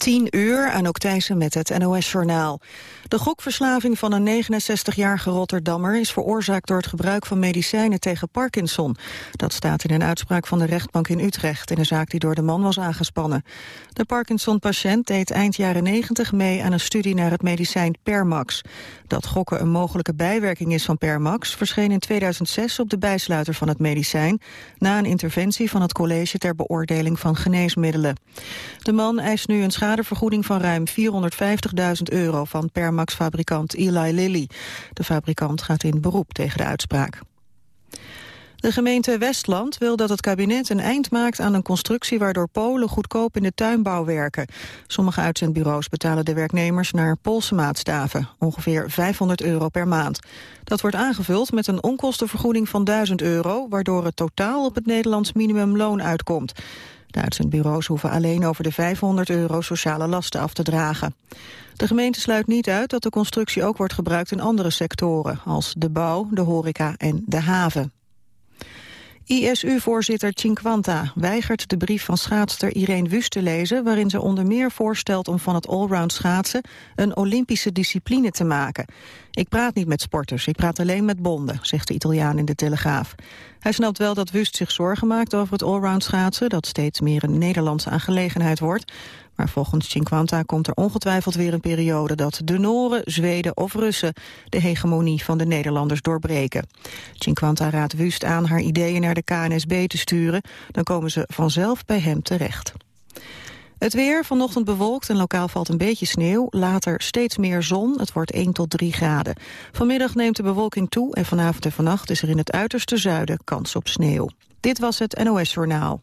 10 uur, aan Thijssen met het NOS-journaal. De gokverslaving van een 69-jarige Rotterdammer... is veroorzaakt door het gebruik van medicijnen tegen Parkinson. Dat staat in een uitspraak van de rechtbank in Utrecht... in een zaak die door de man was aangespannen. De Parkinson-patiënt deed eind jaren 90 mee aan een studie... naar het medicijn Permax. Dat gokken een mogelijke bijwerking is van Permax... verscheen in 2006 op de bijsluiter van het medicijn... na een interventie van het College ter Beoordeling van Geneesmiddelen. De man eist nu een schadevergoeding van ruim 450.000 euro van Permax-fabrikant Eli Lilly. De fabrikant gaat in beroep tegen de uitspraak. De gemeente Westland wil dat het kabinet een eind maakt aan een constructie waardoor Polen goedkoop in de tuinbouw werken. Sommige uitzendbureaus betalen de werknemers naar Poolse maatstaven, ongeveer 500 euro per maand. Dat wordt aangevuld met een onkostenvergoeding van 1000 euro, waardoor het totaal op het Nederlands minimumloon uitkomt. De uitzendbureaus hoeven alleen over de 500 euro sociale lasten af te dragen. De gemeente sluit niet uit dat de constructie ook wordt gebruikt in andere sectoren... als de bouw, de horeca en de haven. ISU-voorzitter Cinquanta weigert de brief van schaatster Irene Wust te lezen... waarin ze onder meer voorstelt om van het allround schaatsen... een Olympische discipline te maken. Ik praat niet met sporters, ik praat alleen met bonden, zegt de Italiaan in de Telegraaf. Hij snapt wel dat Wust zich zorgen maakt over het allround schaatsen... dat steeds meer een Nederlandse aangelegenheid wordt. Maar volgens Cinquanta komt er ongetwijfeld weer een periode... dat de Noren, Zweden of Russen de hegemonie van de Nederlanders doorbreken. Cinquanta raadt Wust aan haar ideeën naar de KNSB te sturen. Dan komen ze vanzelf bij hem terecht. Het weer, vanochtend bewolkt en lokaal valt een beetje sneeuw. Later steeds meer zon, het wordt 1 tot 3 graden. Vanmiddag neemt de bewolking toe en vanavond en vannacht is er in het uiterste zuiden kans op sneeuw. Dit was het NOS Journaal.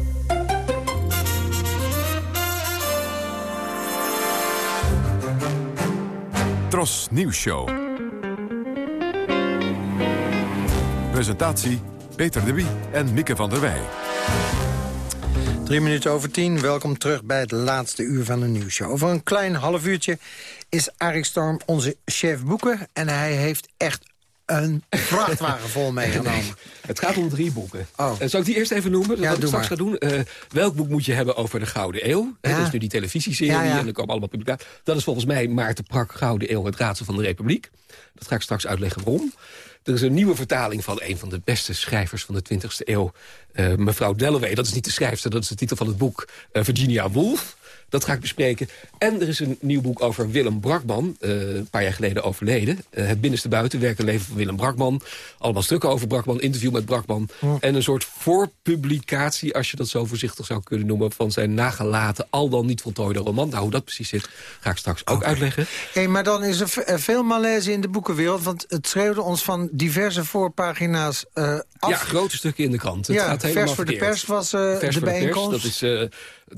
Tros Nieuws Show. Presentatie Peter de Wie en Mieke van der Wij. Drie minuten over tien. Welkom terug bij het laatste uur van de nieuwsshow. Over een klein half uurtje is Arik Storm onze chef boeken. En hij heeft echt een vrachtwagen vol meegenomen. het gaat om drie boeken. Oh. Uh, zal ik die eerst even noemen? Dat Ja, wat ik straks maar. ga doen. Eh, welk boek moet je hebben over de Gouden Eeuw? Dat is nu die televisieserie Ja, en er komen allemaal publicaties. Dat is volgens mij Maarten Prak, Gouden Eeuw, het raadsel van de Republiek. Dat ga ik straks uitleggen waarom. Er is een nieuwe vertaling van een van de beste schrijvers van de 20e eeuw. eh, mevrouw Dalloway, dat is niet de schrijfster, dat is de titel van het boek. eh, Virginia Woolf. Dat ga ik bespreken. En er is een nieuw boek over Willem Brakman. eh, een paar jaar geleden overleden. Eh, het binnenste buiten, werk en leven van Willem Brakman. Allemaal stukken over Brakman, interview met Brakman. En een soort voorpublicatie, als je dat zo voorzichtig zou kunnen noemen... van zijn nagelaten, al dan niet voltooide roman. Nou, hoe dat precies zit, ga ik straks ook uitleggen. Hey, maar dan is er eh, veel malaise in de boekenwereld... want het schreeuwde ons van diverse voorpagina's af. Ja, grote stukken in de krant. Het Ja, gaat helemaal vers voor de pers was Vers de voor de pers, bijeenkomst. dat is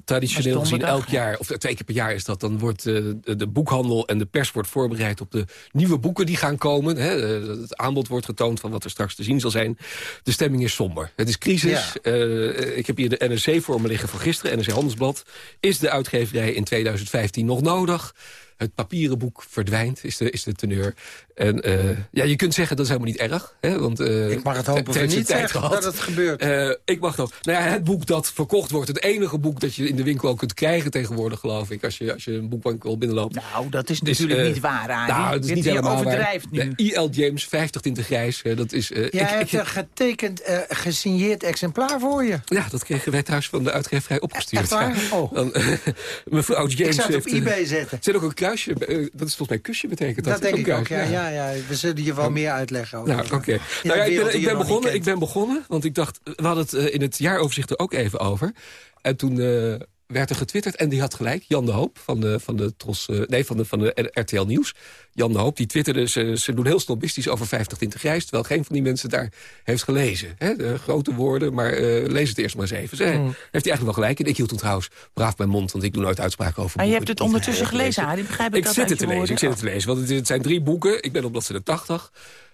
traditioneel gezien elk jaar, of twee keer per jaar is dat... dan wordt eh, de, de boekhandel en de pers wordt voorbereid op de nieuwe boeken die gaan komen. Hè. Eh, het aanbod wordt getoond van wat er straks te zien zal zijn. De stemming is somber. Het is crisis. Eh, ik heb hier de NRC voor me liggen van gisteren, NRC Handelsblad. Is de uitgeverij in 2015 nog nodig? Het papieren boek verdwijnt, is de, is de teneur. En eh, ja, je kunt zeggen dat is helemaal niet erg. Hè, want, eh, Ik mag het hopen het niet tijd gehad. dat het gebeurt. Eh, ik mag het ook. Nou ja, het boek dat verkocht wordt. Het enige boek dat je in de winkel ook kunt krijgen tegenwoordig, geloof ik. Als je, als je een boekwinkel binnenloopt. Nou, dat is Dus, natuurlijk niet waar, Arie. Nou, dat is niet helemaal overdrijft waar. nu. I.L. James, 50 tinten grijs. dat is, Jij ik- hebt een getekend, gesigneerd exemplaar voor je. ja, dat kregen wij thuis van de uitgeverij opgestuurd. Echt waar? Ja. Oh. Dan, mevrouw James Ik zou het op eBay zetten. Er zit ook een eh, dat is volgens mij kusje betekent dat. Dat denk ik ook, ja, ja, ja. We zullen je wel meer uitleggen over. Nou, oké. Ja, Nou ja, ik ben, ik, ben begonnen, ik ben begonnen, want ik dacht... We hadden het eh, in het jaaroverzicht er ook even over. En toen eh, werd er getwitterd, en die had gelijk. Jan de Hoop van de, van de, Tros, eh, nee, van de, van de RTL Nieuws. Jan de Hoop, die twitterde, ze, ze doen heel snobistisch over 50 20 grijs... terwijl geen van die mensen daar heeft gelezen. Hè? De grote woorden, maar eh, lees het eerst maar eens even. Ze, Heeft hij eigenlijk wel gelijk. En ik hield toen trouwens braaf mijn mond, want ik doe nooit uitspraken over Maar je hebt het ondertussen gelezen, Arie. Begrijp ik, ik dat zit het te lezen, ik zit het te lezen. Want het, het zijn drie boeken. Ik ben op bladzijde 80.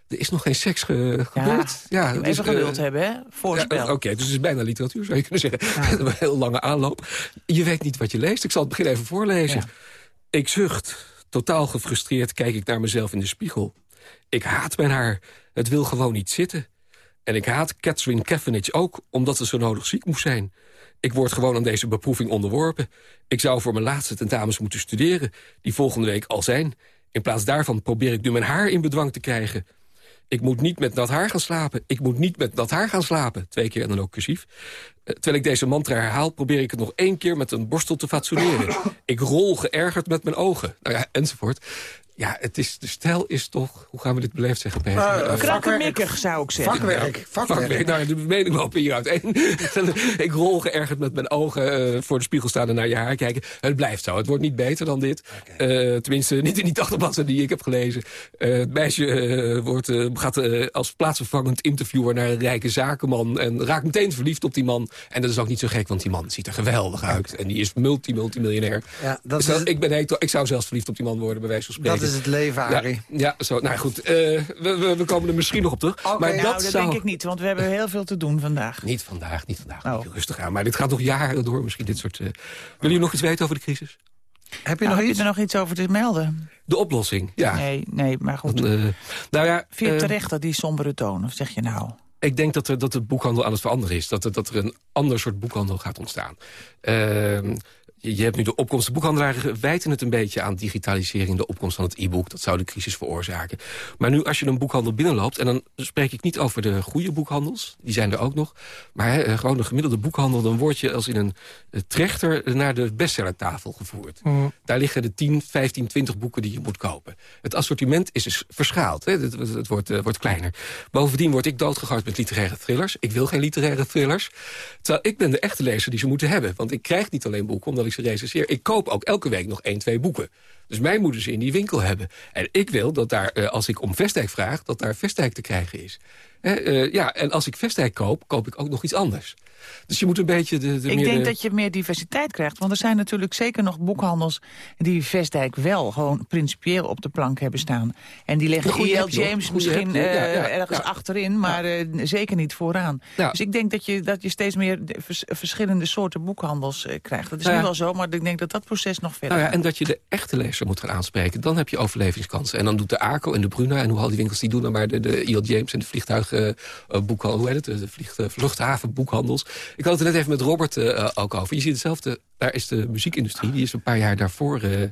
Er is nog geen seks ge gebeurd. Ja, dat even is, eh, geduld hebben, hè? Voorspel. ja, Oké, dus het is bijna literatuur, zou je kunnen zeggen. Een heel lange aanloop. Je weet niet wat je leest. Ik zal het begin even voorlezen. Ja. Ik zucht. Totaal gefrustreerd kijk ik naar mezelf in de spiegel. Ik haat mijn haar. Het wil gewoon niet zitten. En ik haat Catherine Cavenage ook, omdat ze zo nodig ziek moest zijn. Ik word gewoon aan deze beproeving onderworpen. Ik zou voor mijn laatste tentamens moeten studeren, die volgende week al zijn. In plaats daarvan probeer ik nu mijn haar in bedwang te krijgen. Ik moet niet met nat haar gaan slapen. Ik moet niet met nat haar gaan slapen. Twee keer en dan ook cursief. Eh, Terwijl ik deze mantra herhaal, probeer ik het nog één keer met een borstel te fatsoeneren. ik rol geërgerd met mijn ogen. Nou ja, enzovoort. Ja, het is, de stijl is toch... Hoe gaan we dit beleefd zeggen, Peter? Eh, Eh, Krakkemikkig, zou ik zeggen. Vakwerk, vakwerk. Vakwerk. Nou, de mening lopen hier uiteen. ik rol geërgerd met mijn ogen eh, voor de spiegel staan en naar je haar kijken. Het blijft zo. Het wordt niet beter dan dit. Tenminste, niet in die 80 bladzijden die ik heb gelezen. Het meisje wordt, gaat als plaatsvervangend interviewer naar een rijke zakenman... en raakt meteen verliefd op die man. En dat is ook niet zo gek, want die man ziet er geweldig uit. En die is multi-multimiljonair. Ja, dat is- ik, ben, ik zou zelfs verliefd op die man worden, bij wijze van spreken. Is het leven, Arie. Ja, ja, zo. Nou goed, eh, we, we, we komen er misschien nog op terug. Oké, maar nou, dat Nou, dat zou... denk ik niet, want we hebben heel veel te doen vandaag. Niet vandaag, niet vandaag. Oh. Rustig aan. Maar dit gaat nog jaren door, misschien dit soort... eh Willen jullie nog iets weten over de crisis? Heb je Nou, nog heb iets? je er nog iets over te melden? De oplossing, ja. Nee, nee, maar goed. Eh, nou ja, Vind je terecht dat die sombere toon? Of zeg je nou... ik denk dat, er, dat de boekhandel aan het veranderen is. Dat, er- dat er een ander soort boekhandel gaat ontstaan. Ehm, je, hebt nu de opkomst. De boekhandelaren wijten het een beetje aan digitalisering... de opkomst van het e-book. Dat zou de crisis veroorzaken. Maar nu als je een boekhandel binnenloopt... en dan spreek ik niet over de goede boekhandels. Die zijn er ook nog. Maar hè, gewoon de gemiddelde boekhandel... dan word je als in een eh, trechter naar de bestsellertafel gevoerd. Daar liggen de 10, 15, 20 boeken die je moet kopen. Het assortiment is dus verschaald. Het, het, het wordt, eh, wordt kleiner. Bovendien word ik doodgegooid met literaire thrillers. Ik wil geen literaire thrillers. Terwijl ik ben de echte lezer die ze moeten hebben. Want ik krijg niet alleen boeken omdat ik ze recenseer. Ik koop ook elke week nog één, twee boeken. Dus mij moeten ze in die winkel hebben. En ik wil dat daar, eh, als ik om Vestdijk vraag... dat daar Vestdijk te krijgen is. Eh, ja, en als ik Vestdijk koop, koop ik ook nog iets anders. Dus je moet een beetje de, de Ik meer denk de- dat je meer diversiteit krijgt. Want er zijn natuurlijk zeker nog boekhandels... die Vestdijk wel gewoon principieel op de plank hebben staan. En die leggen E.L. hoor. James misschien ja, eh, ja, ergens ja. achterin... maar zeker niet vooraan. Dus ik denk dat je, dat je steeds meer de vers- verschillende soorten boekhandels krijgt. Dat is nu wel zo, maar ik denk dat dat proces nog verder Nou en dat je de echte lezer moet gaan aanspreken. Dan heb je overlevingskansen. En dan doet de ACO en de Bruna en hoe al die winkels die doen... dan maar de, de E.L. James en de vliegtuigboekhandel... hoe heet het? De vlieg, eh, vluchthavenboekhandels. Ik had het net even met Robert eh, ook over. Je ziet hetzelfde, daar is de muziekindustrie. Die is een paar jaar daarvoor uh.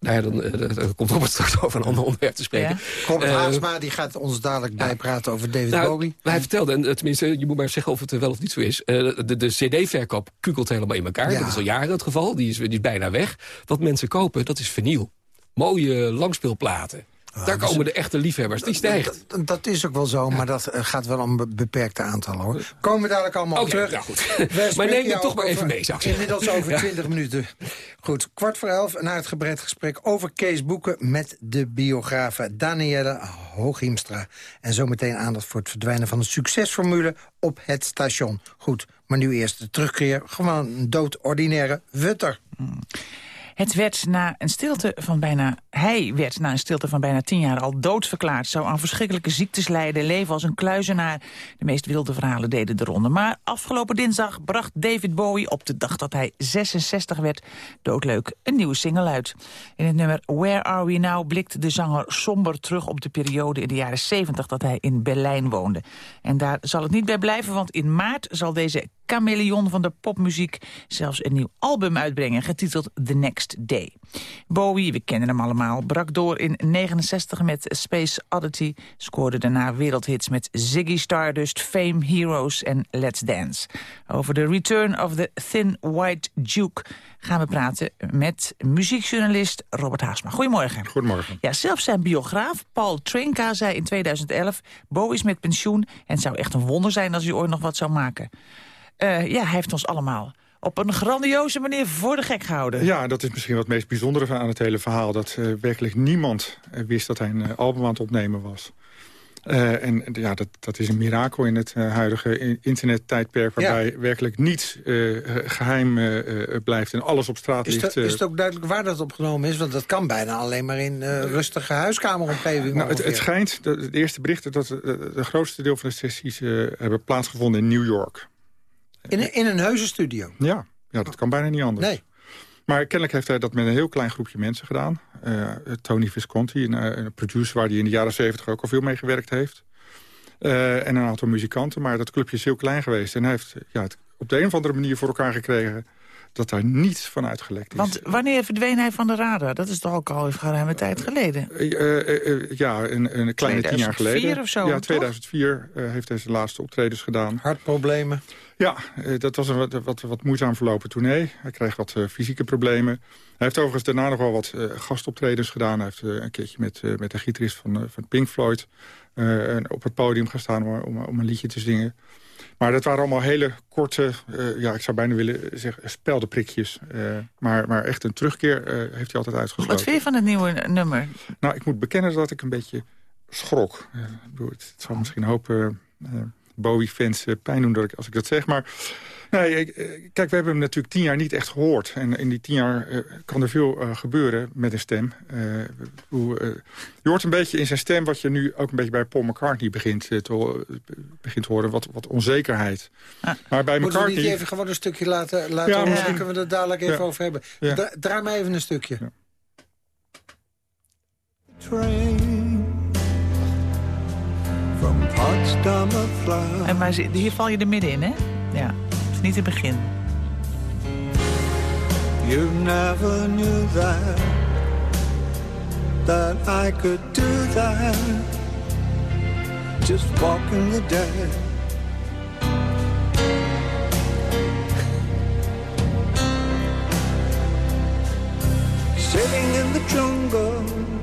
Nou ja, dan, uh, dan komt Robert straks over een ander onderwerp te spreken. Ja. Robert Eh, Haatsma die gaat ons dadelijk bijpraten over David nou, Bowie. Hij vertelde, en eh, tenminste, je moet maar zeggen of het wel of niet zo is... Uh, de, de cd-verkoop kukelt helemaal in elkaar. Ja. Dat is al jaren het geval. Die is, die is bijna weg. Wat mensen kopen, dat is vinyl. Mooie langspeelplaten. Daar dus- komen de echte liefhebbers. Die stijgt. Dat, is ook wel zo, maar dat eh, gaat wel om be- beperkte aantallen, hoor. Komen we dadelijk allemaal op Oké, terug. nou goed. Maar neem het jou toch maar even over- mee, zou ik zeggen. Inmiddels over Ja. 20 minuten. Goed, kwart voor elf, een uitgebreid gesprek over Kees Boeken... met de biografe Danielle Hooghiemstra. En zometeen aandacht voor het verdwijnen van de succesformule op het station. Goed, maar nu eerst de terugkeer. Gewoon een doodordinaire wutter. Het werd na een stilte van bijna... Hij werd na een stilte van bijna tien jaar al doodverklaard. Zou aan verschrikkelijke ziektes lijden, leven als een kluizenaar. De meest wilde verhalen deden de ronde. Maar afgelopen dinsdag bracht David Bowie op de dag dat hij 66 werd... doodleuk een nieuwe single uit. In het nummer Where Are We Now blikt de zanger somber terug... op de periode in de jaren 70 dat hij in Berlijn woonde. En daar zal het niet bij blijven, want in maart zal deze chameleon van de popmuziek zelfs een nieuw album uitbrengen, getiteld The Next Day. Bowie, we kennen hem allemaal, brak door in 69 met Space Oddity, scoorde daarna wereldhits met Ziggy Stardust, Fame, Heroes en Let's Dance. Over de Return of the Thin White Duke gaan we praten met muziekjournalist Robert Haasma. Goedemorgen. Goedemorgen. Ja, zelfs zijn biograaf Paul Trinka zei in 2011... Bowie is met pensioen en het zou echt een wonder zijn als hij ooit nog wat zou maken. Uh, ja, hij heeft ons allemaal op een grandioze manier voor de gek gehouden. Ja, dat is misschien wat het meest bijzondere aan het hele verhaal. Dat uh, werkelijk niemand uh, wist dat hij een album aan het opnemen was. Uh, en ja, dat, dat is een mirakel in het uh, huidige internettijdperk... waarbij ja. werkelijk niets uh, geheim blijft en alles op straat is ligt. Het, is het ook duidelijk waar dat opgenomen is? Want dat kan bijna alleen maar in rustige huiskameromgeving. Nou, het, het, schijnt, de, het eerste bericht... dat het grootste deel van de sessies hebben plaatsgevonden in New York. In, in een heuse studio? Ja, ja, dat kan bijna niet anders. Nee. Maar kennelijk heeft hij dat met een heel klein groepje mensen gedaan. Uh, Tony Visconti, een, een, producer waar hij in de jaren zeventig ook al veel mee gewerkt heeft. Uh, en een aantal muzikanten, maar dat clubje is heel klein geweest. En hij heeft ja, het op de een of andere manier voor elkaar gekregen dat daar niets van uitgelekt is. Want wanneer verdween hij van de radar? Dat is toch ook al een geruime tijd geleden? Uh, ja, een, een kleine tien jaar geleden. of zo, Ja, 2004 heeft hij zijn laatste optredens gedaan. Hartproblemen? Ja, dat was een wat, wat, wat moeizaam verlopen tournee. Hij kreeg wat uh, fysieke problemen. Hij heeft overigens daarna nog wel wat uh, gastoptredens gedaan. Hij heeft uh, een keertje met, met de gitarist van, van Pink Floyd... op het podium gestaan om, om, om, een liedje te zingen. Maar dat waren allemaal hele korte, ja, ik zou bijna willen zeggen, speldenprikjes. maar, maar echt een terugkeer heeft hij altijd uitgesloten. Wat vind je van het nieuwe nummer? Nou, ik moet bekennen dat ik een beetje schrok. het zal misschien hopen Bowie-fans pijn doen dat ik, als ik dat zeg. Maar nee, kijk, we hebben hem natuurlijk tien jaar niet echt gehoord. En in die tien jaar uh, kan er veel uh, gebeuren met een stem. Uh, je hoort een beetje in zijn stem wat je nu ook een beetje bij Paul McCartney begint te, begint te horen. Wat, wat onzekerheid. Ah. Maar bij Moeten McCartney... we niet even gewoon een stukje laten, laten ja, horen? Dan kunnen we het dadelijk even ja. over hebben. Ja. Dra draai maar even een stukje. Ja. Train. En maar hier val je er middenin, hè? Ja, het is niet het begin. You never knew that That I could do that Just walking the dead Sitting in the jungle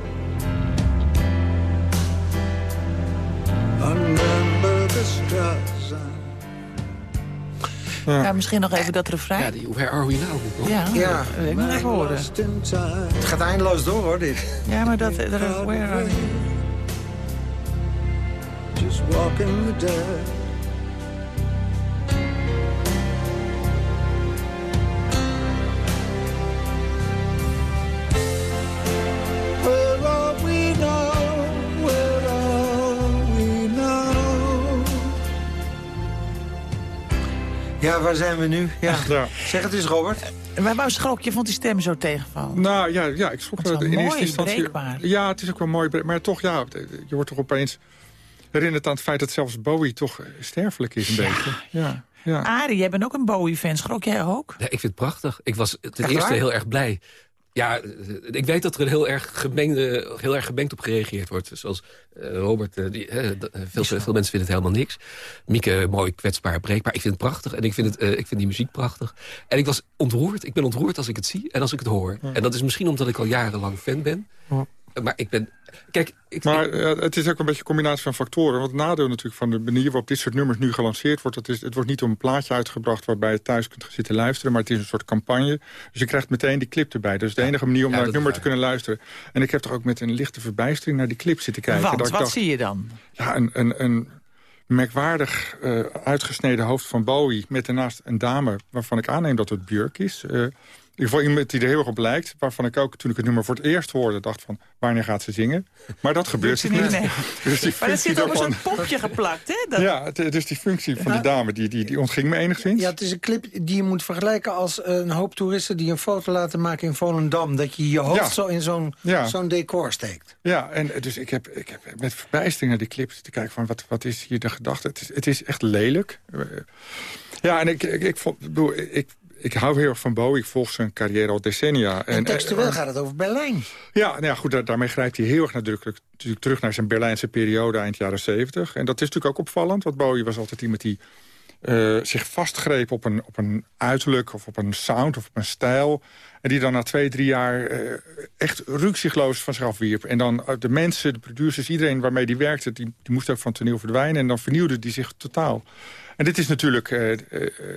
Ja. ja. misschien nog even dat refrein. Ja, die Where Are We Now? Ja, ja. ik nog even horen. Het gaat eindeloos door, hoor, dit. Ja, maar dat... dat where are we? Just walking the dead Ja, waar zijn we nu? Ja. ja. Zeg het eens, Robert. Maar waarom schrok je? Vond die stem zo tegenvallen? Nou ja, ja ik schrok het in mooi, eerste instantie. Breekbaar. Ja, het is ook wel mooi. Maar toch, ja, je wordt toch opeens herinnerd aan het feit dat zelfs Bowie toch sterfelijk is een ja. beetje. Ja. Ja. Arie, jij bent ook een Bowie-fan. Schrok jij ook? Ja, ik vind het prachtig. Ik was ten Echt eerste waar? heel erg blij ja, ik weet dat er heel erg, gemengde, heel erg gemengd op gereageerd wordt. Zoals uh, Robert, uh, die, uh, veel, veel mensen vinden het helemaal niks. Mieke, mooi, kwetsbaar, breekbaar. Ik vind het prachtig en ik vind, het, ik vind die muziek prachtig. En ik was ontroerd. Ik ben ontroerd als ik het zie en als ik het hoor. Ja. En dat is misschien omdat ik al jarenlang fan ben. Ja. Maar ik ben... Kijk, ik, maar ik, het is ook een beetje een combinatie van factoren. Want het nadeel natuurlijk van de manier waarop dit soort nummers nu gelanceerd wordt... Dat is, het wordt niet om een plaatje uitgebracht waarbij je thuis kunt zitten luisteren... maar het is een soort campagne. Dus je krijgt meteen die clip erbij. Dus de enige manier om ja, naar het nummer te kunnen luisteren. En ik heb toch ook met een lichte verbijstering naar die clip zitten kijken. Want, dat wat dacht, zie je dan? Ja, een, een, een merkwaardig uh, uitgesneden hoofd van Bowie... met daarnaast een dame waarvan ik aanneem dat het Björk is... Uh, ieder geval iemand die er heel erg op lijkt. Waarvan ik ook, toen ik het nummer voor het eerst hoorde, dacht van... wanneer gaat ze zingen? Maar dat gebeurt ze niet. nee. Dus die Maar dat functie zit daarvan- zo'n popje geplakt, hè? Dat... Ja, het- dus die functie van die dame, die, die, die ontging me enigszins. Ja, het is een clip die je moet vergelijken als een hoop toeristen... die een foto laten maken in Volendam. Dat je je hoofd Ja. zo in zo'n Ja. zo'n decor steekt. Ja, en dus ik heb, ik heb met verbijstering naar die clips te kijken van wat, wat is hier de gedachte. Het is, het is echt lelijk. Eh, Ja, en ik, ik, ik, vond, ik bedoel, ik, ik hou heel erg van Bowie. Ik volg zijn carrière al decennia. En textueel eh, gaat het over Berlijn. Ja, nou ja, goed, daar- daarmee grijpt hij heel erg nadrukkelijk natuurlijk terug naar zijn Berlijnse periode eind jaren 70. En dat is natuurlijk ook opvallend, want Bowie was altijd iemand die eh, zich vastgreep op een, op een uiterlijk of op een sound of op een stijl. En die dan na twee, drie jaar eh, echt rukzichtloos van zich afwierp. En dan eh, de mensen, de producers, iedereen waarmee die werkte... die, die moest ook van toneel verdwijnen en dan vernieuwde die zich totaal. En dit is natuurlijk, eh, eh,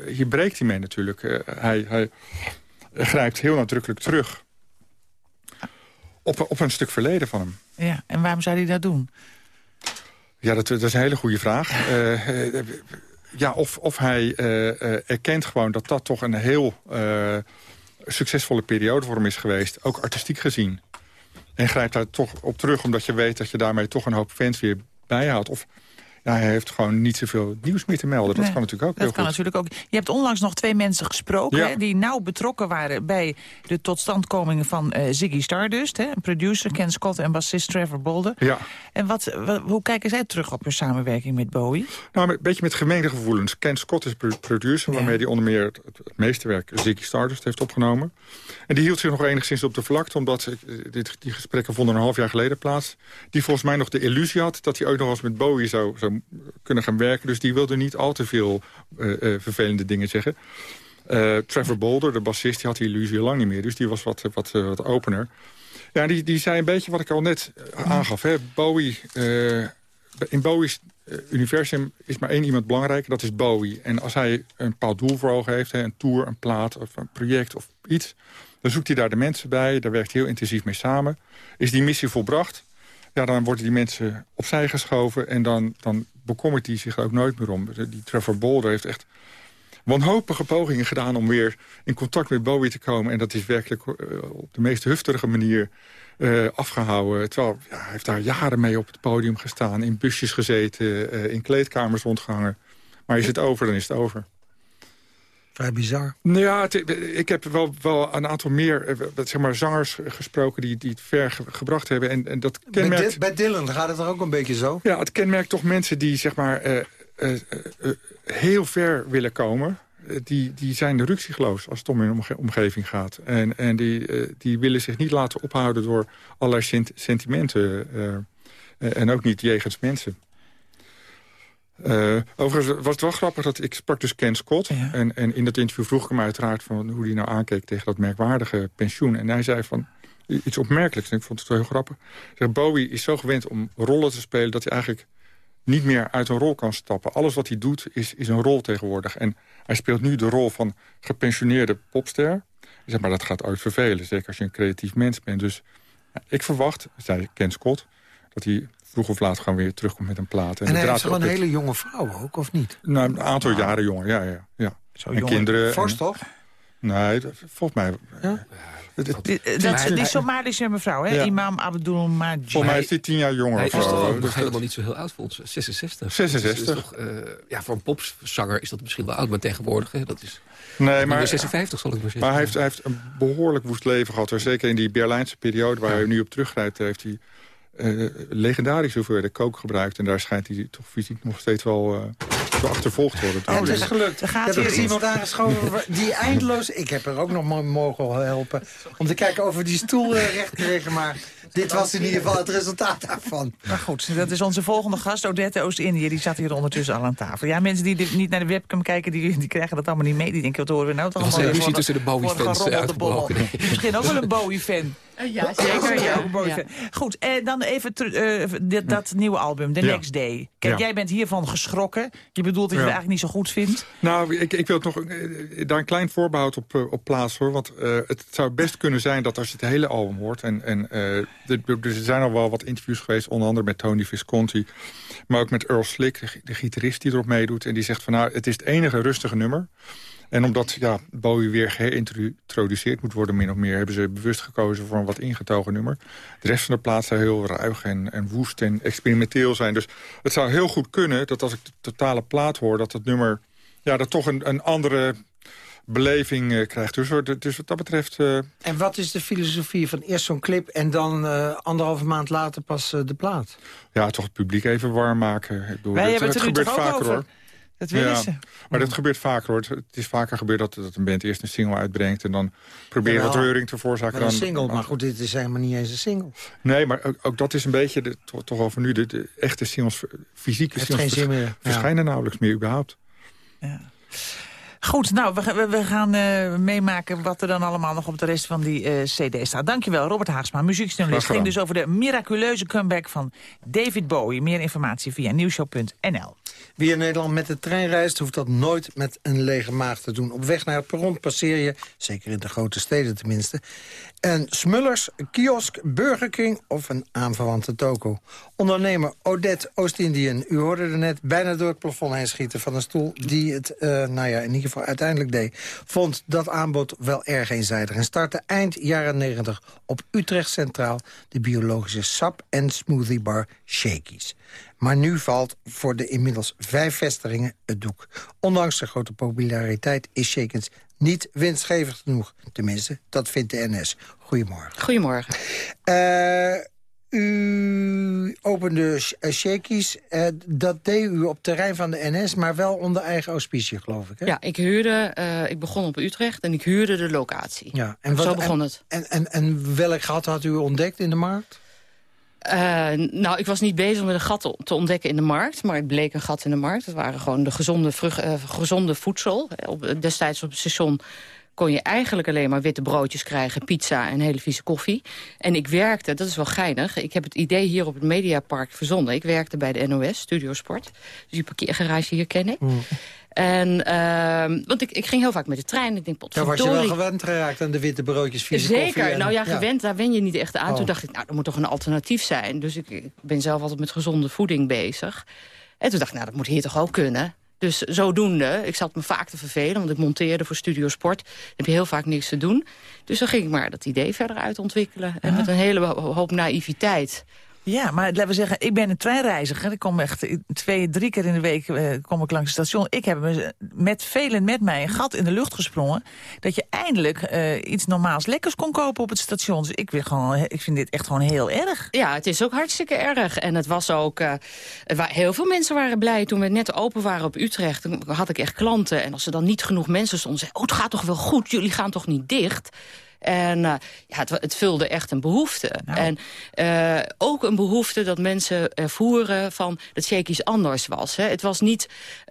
hier breekt hij mee natuurlijk. Eh, hij, hij grijpt heel nadrukkelijk terug op, op een stuk verleden van hem. Ja, en waarom zou hij dat doen? Ja, dat, dat is een hele goede vraag. Ja, of, of hij erkent gewoon dat dat toch een heel succesvolle periode voor hem is geweest. Ook artistiek gezien. En grijpt daar toch op terug, omdat je weet dat je daarmee toch een hoop fans weer bijhoudt. Of ja, hij heeft gewoon niet zoveel nieuws meer te melden. Dat Nee, kan natuurlijk ook Dat heel kan goed. natuurlijk ook. Je hebt onlangs nog twee mensen gesproken... Ja. Hè, die nauw betrokken waren bij de totstandkoming van eh, Ziggy Stardust. Hè, een producer, Ken Scott en bassist Trevor Bolder. Ja. En wat, wat- hoe kijken zij terug op hun samenwerking met Bowie? Nou, een beetje met gemengde gevoelens. Ken Scott is pro- producer, Ja. waarmee hij onder meer het, het meeste werk Ziggy Stardust heeft opgenomen. En die hield zich nog enigszins op de vlakte, omdat eh, dit, die gesprekken vonden een half jaar geleden plaats. Die volgens mij nog de illusie had dat hij ook nog eens met Bowie zou, zou kunnen gaan werken. Dus die wilde niet al te veel eh, eh, vervelende dingen zeggen. Eh, Trevor Bolder, de bassist, die had die illusie lang niet meer. Dus die was wat, wat, wat opener. Ja, die, die zei een beetje wat ik al net aangaf. Hè. Bowie, in Bowie's universum is maar één iemand belangrijk. Dat is Bowie. En als hij een bepaald doel voor ogen heeft... Een tour, een plaat of een project of iets... dan zoekt hij daar de mensen bij. Daar werkt hij heel intensief mee samen. Is die missie volbracht... Ja, dan worden die mensen opzij geschoven... en dan, dan bekommert hij zich ook nooit meer om. Die Trevor Bolder heeft echt wanhopige pogingen gedaan om weer in contact met Bowie te komen. En dat is werkelijk eh, op de meest hufterige manier eh, afgehouden. Terwijl ja, hij heeft daar jaren mee op het podium gestaan. In busjes gezeten, eh, in kleedkamers rondgehangen. Maar is het over, dan is het over. Vrij bizar. Nou ja, het- ik heb wel, wel een aantal meer eh, zeg maar, zangers gesproken... die, die het ver ge- gebracht hebben. En, en dat Bij, kenmerkt... Bij Dylan gaat het er ook een beetje zo. Ja, het kenmerkt toch mensen die zeg maar, eh, eh, heel ver willen komen. Die, die zijn ruksigloos als het om hun omge- omgeving gaat. En, en die, die willen zich niet laten ophouden door allerlei sent- sentimenten. en ook niet jegens mensen. Eh, overigens was het wel grappig dat ik sprak dus Ken Scott. Ja. En, en in dat interview vroeg ik hem uiteraard van hoe hij nou aankeek tegen dat merkwaardige pensioen. En hij zei van iets opmerkelijks. En ik vond het wel heel grappig. Zei, Bowie is zo gewend om rollen te spelen dat hij eigenlijk niet meer uit een rol kan stappen. Alles wat hij doet is, is een rol tegenwoordig. En hij speelt nu de rol van gepensioneerde popster. Zeg maar, dat gaat ooit vervelen. Zeker als je een creatief mens bent. Dus ik verwacht, zei Ken Scott... dat hij vroeg of laat gewoon weer terugkomt met een plaat. En de hij heeft gewoon een hele jonge vrouw ook, of niet? Nou, een aantal jaren jonger, ja. ja, ja. Zo en jong. kinderen. En- toch? Nee, dat- volgens mij... Ja? Die, eh, dat, die Somalische mevrouw, hè? Ja. Imam Abdul Majid. Volgens mij is hij tien jaar jonger. Hij of is toch ook nog dat- helemaal niet zo heel oud voor ons. 66. 66. Dus is toch, eh, ja, voor een popzanger is dat misschien wel oud, maar tegenwoordig... Hè, dat is Nee, maar, maar, 56 zal ik maar zeggen. maar hij, heeft, hij heeft een behoorlijk woest leven gehad. hoor. Zeker in die Berlijnse periode waar hij nu op teruggrijpt... heeft hij eh, legendarische hoeveelheden kook gebruikt. En daar schijnt hij toch fysiek nog steeds wel uh, achtervolgd te worden. Oh, het is gelukt. Er gaat hier er iemand aangeschoven die eindeloos... Ik heb er ook nog mo- mogen helpen om te kijken of we die stoel eh, recht kregen. Maar dit was in ieder geval het resultaat daarvan. Maar goed, dat is onze volgende gast, Odette Oost-Indië. Die zat hier ondertussen al aan tafel. Ja, mensen die dit niet naar de webcam kijken, die, die krijgen dat allemaal niet mee. Die denken, wat horen we nou toch Er was allemaal een weer ruzie tussen de Bowie-fans. Misschien ook wel een Bowie-fan. Ja, zeker. Ja. Bowie-fan. Goed, en dan even eh, dit, dat nieuwe album, The Ja. Next Day. Kijk, Ja. jij bent hiervan geschrokken. Je bedoelt dat je Ja. het eigenlijk niet zo goed vindt. Nou, ik, ik wil nog eh, daar een klein voorbehoud op, eh, op plaatsen. Hoor. Want eh, het zou best kunnen zijn dat als je het hele album hoort... en, en eh, er, er zijn al wel wat interviews geweest, onder andere met Tony Visconti... maar ook met Earl Slick, de, de gitarist die erop meedoet. En die zegt van nou, het is het enige rustige nummer. En omdat ja, Bowie weer geïntroduceerd moet worden, min of meer... hebben ze bewust gekozen voor een wat ingetogen nummer. De rest van de plaat zou heel ruig en, en woest en experimenteel zijn. Dus het zou heel goed kunnen dat als ik de totale plaat hoor... dat het nummer ja, dat toch een, een andere beleving uh, krijgt. Dus, dus, wat dat betreft... Uh... En wat is de filosofie van eerst zo'n clip... en dan uh, anderhalve maand later pas de plaat? Ja, toch het publiek even warm maken. Ik bedoel, Wij hebben het, gebeurt vaker, over. hoor. Dat willen ja, ze. Maar dat gebeurt vaker hoor. Het is vaker gebeurd dat, dat een band eerst een single uitbrengt... en dan probeert wat reuring te veroorzaken. een single, maar goed, dit is helemaal niet eens een single. Nee, maar ook, ook dat is een beetje, de, toch, toch over nu... De, de, echte singles, fysieke singles, geen zin meer. verschijnen nauwelijks meer überhaupt. Ja. Goed, nou, we, we gaan uh, meemaken wat er dan allemaal nog op de rest van die uh, cd staat. Dankjewel, Robert Haagsma, muziekjournalist. Het ging dus over de miraculeuze comeback van David Bowie. Meer informatie via nieuwshow.nl. Wie in Nederland met de trein reist, hoeft dat nooit met een lege maag te doen. Op weg naar het perron passeer je, zeker in de grote steden tenminste... een Smullers, kiosk, Burger King of een aanverwante toko. Ondernemer Odette Oost-Indiën, u hoorde er net bijna door het plafond heen schieten... van een stoel die het, uh, nou ja, in ieder geval uiteindelijk deed. Vond dat aanbod wel erg eenzijdig en startte eind jaren 90 op Utrecht Centraal... de biologische sap- en smoothie bar Shakies. Maar nu valt voor de inmiddels vijf vestigingen het doek. Ondanks de grote populariteit is Shakens niet winstgevig genoeg. Tenminste, dat vindt de NS. Goedemorgen. Goedemorgen. Uh, u opende uh, Shakies. Uh, dat deed u op terrein van de NS, maar wel onder eigen auspicie, geloof ik. Hè? Ja, ik huurde, ik begon op Utrecht en ik huurde de locatie. Ja, en wat, Zo begon het. En, en, en welk gat had u ontdekt in de markt? Uh, nou, ik was niet bezig met een gat te ontdekken in de markt. Maar het bleek een gat in de markt. Het waren gewoon de gezonde, uh, gezonde voedsel. Op, destijds op het station kon je eigenlijk alleen maar witte broodjes krijgen... pizza en hele vieze koffie. En ik werkte, dat is wel geinig... ik heb het idee hier op het Mediapark verzonnen. Ik werkte bij de NOS, Studiosport. Dus die parkeergarage hier ken ik. Mm. En, uh, want ik, ik ging heel vaak met de trein. Ik denk, Daar was je wel gewend geraakt aan de witte broodjes, vieze Zeker, nou ja, gewend, daar wen je niet echt aan. Toen oh. dacht ik, nou, er moet toch een alternatief zijn. Dus ik, ik, ben zelf altijd met gezonde voeding bezig. En toen dacht ik, nou, dat moet hier toch ook kunnen. Dus zodoende, ik zat me vaak te vervelen, want ik monteerde voor Studio Sport. Dan heb je heel vaak niks te doen. Dus dan ging ik maar dat idee verder uitontwikkelen. En met een hele hoop naïviteit ja, maar laten we zeggen, ik ben een treinreiziger. Ik kom echt twee, drie keer in de week uh, kom ik langs het station. Ik heb met velen met mij een gat in de lucht gesprongen... dat je eindelijk uh, iets normaals lekkers kon kopen op het station. Dus ik, gewoon, ik vind dit echt gewoon heel erg. Ja, het is ook hartstikke erg. En het was ook... Uh, heel veel mensen waren blij toen we net open waren op Utrecht. Toen had ik echt klanten. En als er dan niet genoeg mensen stonden... zeiden, oh, het gaat toch wel goed, jullie gaan toch niet dicht... En uh, ja, het, het, vulde echt een behoefte. Nou. En uh, ook een behoefte dat mensen ervoeren van dat Shakies anders was. Hè. Het was niet,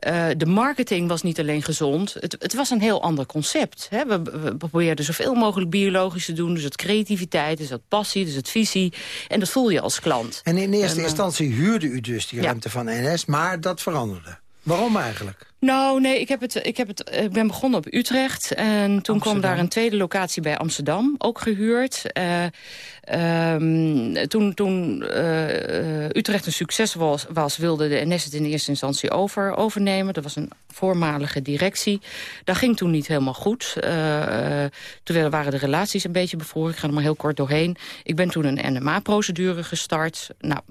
uh, de marketing was niet alleen gezond. Het, het was een heel ander concept. Hè. We, we, probeerden zoveel mogelijk biologisch te doen. Dus het creativiteit, dus het passie, dus het visie. En dat voel je als klant. En in eerste instantie huurde u dus die ruimte van NS, maar dat veranderde. Waarom eigenlijk? Nou, nee, ik, heb het, ik, heb het, ik ben begonnen op Utrecht. En toen kwam daar een tweede locatie bij Amsterdam, ook gehuurd. Uh, um, toen toen uh, Utrecht een succes was, was, wilde de NS het in eerste instantie over, overnemen. Dat was een voormalige directie. Dat ging toen niet helemaal goed. Uh, toen waren de relaties een beetje bevroren. Ik ga er maar heel kort doorheen. Ik ben toen een NMA-procedure gestart. Nou,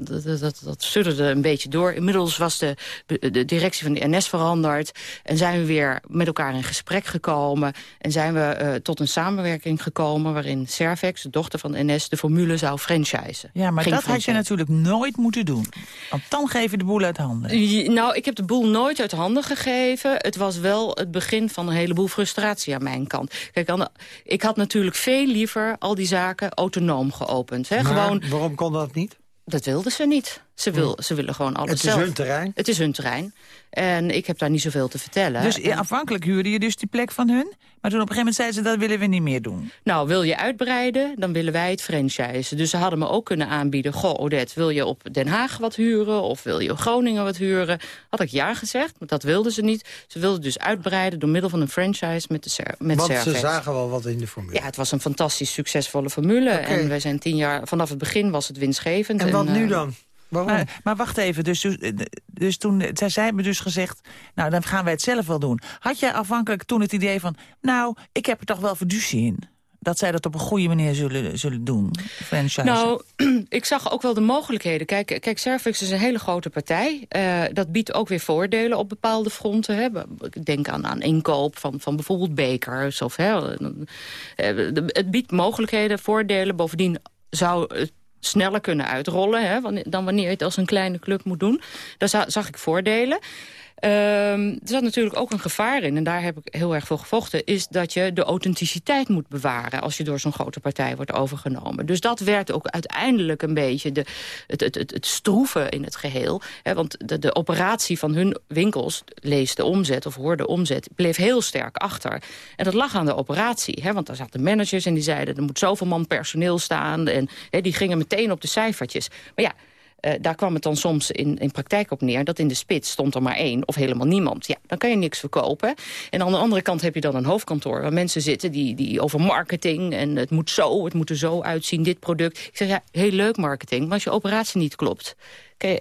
dat, dat, dat sudderde een beetje door. Inmiddels was de, de directie van de NS veranderd. En zijn we weer met elkaar in gesprek gekomen. En zijn we uh, tot een samenwerking gekomen... waarin Servex, de dochter van NS, de formule zou franchisen. Ja, maar dat had je natuurlijk nooit moeten doen. Want dan geef je de boel uit handen. nou, ik heb de boel nooit uit handen gegeven. Het was wel het begin van een heleboel frustratie aan mijn kant. Kijk, ik had natuurlijk veel liever al die zaken autonoom geopend. Hè? Gewoon, waarom kon dat niet? Dat wilden ze niet. Ze, wil, ze willen gewoon alles Het is hun terrein? Het is hun terrein. En ik heb daar niet zoveel te vertellen. Dus en... afhankelijk huurde je dus die plek van hun? Maar toen op een gegeven moment zeiden ze, dat willen we niet meer doen. Nou, wil je uitbreiden, dan willen wij het franchisen. Dus ze hadden me ook kunnen aanbieden... Goh, Odette, wil je op Den Haag wat huren? Of wil je op Groningen wat huren? Had ik ja gezegd, maar dat wilden ze niet. Ze wilden dus uitbreiden door middel van een franchise met de met Want ze zagen wel wat in de formule. Ja, het was een fantastisch succesvolle formule. En wij zijn tien jaar... Vanaf het begin was het winstgevend. En wat nu eh, dan? Waarom? Maar, maar wacht even, dus, dus, dus toen, zij, hebben dus gezegd... nou, dan gaan wij het zelf wel doen. Had jij afhankelijk toen het idee van... nou, ik heb er toch wel verduzie in? Dat zij dat op een goede manier zullen, zullen doen, franchise? Nou, ik zag ook wel de mogelijkheden. Kijk, kijk Servix is een hele grote partij. Uh, dat biedt ook weer voordelen op bepaalde fronten. Hè. Ik denk aan, aan inkoop van, van bijvoorbeeld bekers. Of, hè, het biedt mogelijkheden, voordelen. Bovendien zou het sneller kunnen uitrollen... Hè, dan wanneer je het als een kleine club moet doen. Daar zag ik voordelen. Um, er zat natuurlijk ook een gevaar in, en daar heb ik heel erg voor gevochten... is dat je de authenticiteit moet bewaren... als je door zo'n grote partij wordt overgenomen. Dus dat werd ook uiteindelijk een beetje de, het, het, het, het stroeven in het geheel. Hè, want de, de operatie van hun winkels, lees de omzet of hoor de omzet... bleef heel sterk achter. En dat lag aan de operatie. Hè, want daar zaten managers en die zeiden... er moet zoveel man personeel staan. En hè, die gingen meteen op de cijfertjes. Maar ja, uh, daar kwam het dan soms in, in praktijk op neer... dat in de spits stond er maar één of helemaal niemand. Ja, dan kan je niks verkopen. En aan de andere kant heb je dan een hoofdkantoor... waar mensen zitten die, die over marketing... en het moet zo, het moet er zo uitzien, dit product. Ik zeg, ja, heel leuk marketing, maar als je operatie niet klopt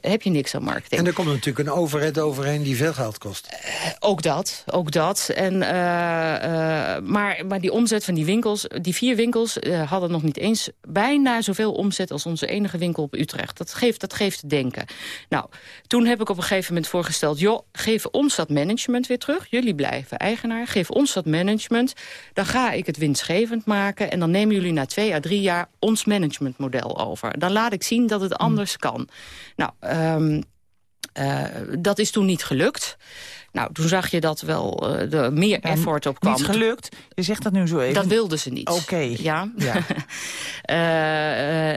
heb je niks aan marketing. En er komt natuurlijk een overheid overheen die veel geld kost. Uh, ook dat, ook dat. En, uh, uh, maar, maar die omzet van die winkels, die vier winkels... hadden nog niet eens bijna zoveel omzet als onze enige winkel op Utrecht. Dat geeft, dat geeft te denken. Nou, toen heb ik op een gegeven moment voorgesteld... joh, geef ons dat management weer terug. Jullie blijven eigenaar. Geef ons dat management. Dan ga ik het winstgevend maken. En dan nemen jullie na twee à drie jaar ons managementmodel over. Dan laat ik zien dat het hm. anders kan. Nou, nou, um, uh, dat is toen niet gelukt. Nou, toen zag je dat wel uh, er meer effort op kwam. Niet gelukt? Je zegt dat nu zo even. Dat wilden ze niet. Oké. Ja. ja.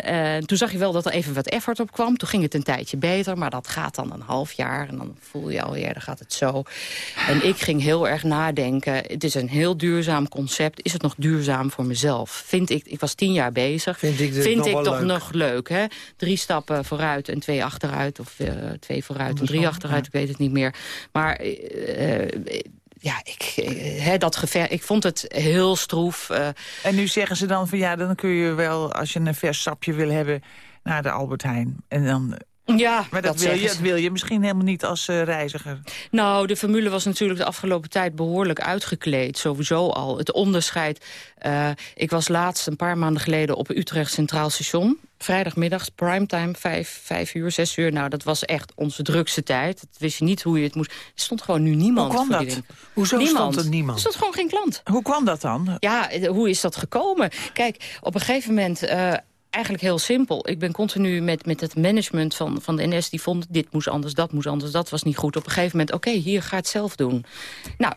uh, uh, toen zag je wel dat er even wat effort op kwam. Toen ging het een tijdje beter, maar dat gaat dan een half jaar. En dan voel je al, ja, dan gaat het zo. En ik ging heel erg nadenken. Het is een heel duurzaam concept. Is het nog duurzaam voor mezelf? Vind ik, ik was tien jaar bezig. Vind ik, Vind nog ik toch leuk. nog leuk, hè? Drie stappen vooruit en twee achteruit. Of twee vooruit en drie achteruit, ik weet het niet meer. Maar ja, ik, he, dat gever, ik vond het heel stroef. Uh. En nu zeggen ze dan van ja, dan kun je wel, als je een vers sapje wil hebben, naar de Albert Heijn. En dan ja, maar dat, dat, wil je, dat wil je misschien helemaal niet als uh, reiziger. Nou, de formule was natuurlijk de afgelopen tijd behoorlijk uitgekleed. Sowieso al. Het onderscheid. Uh, ik was laatst een paar maanden geleden op Utrecht Centraal Station. Vrijdagmiddags, primetime, vijf, vijf uur, zes uur. Nou, dat was echt onze drukste tijd. Dat wist je niet hoe je het moest. Er stond gewoon nu niemand hoe kwam voor dat? Hoezo niemand. stond er niemand? Er stond gewoon geen klant. Hoe kwam dat dan? Ja, hoe is dat gekomen? Kijk, op een gegeven moment... Uh, eigenlijk heel simpel. Ik ben continu met, met het management van, van de NS... die vond dit moest anders, dat moest anders, dat was niet goed. Op een gegeven moment, oké, hier, ga het zelf doen. Nou,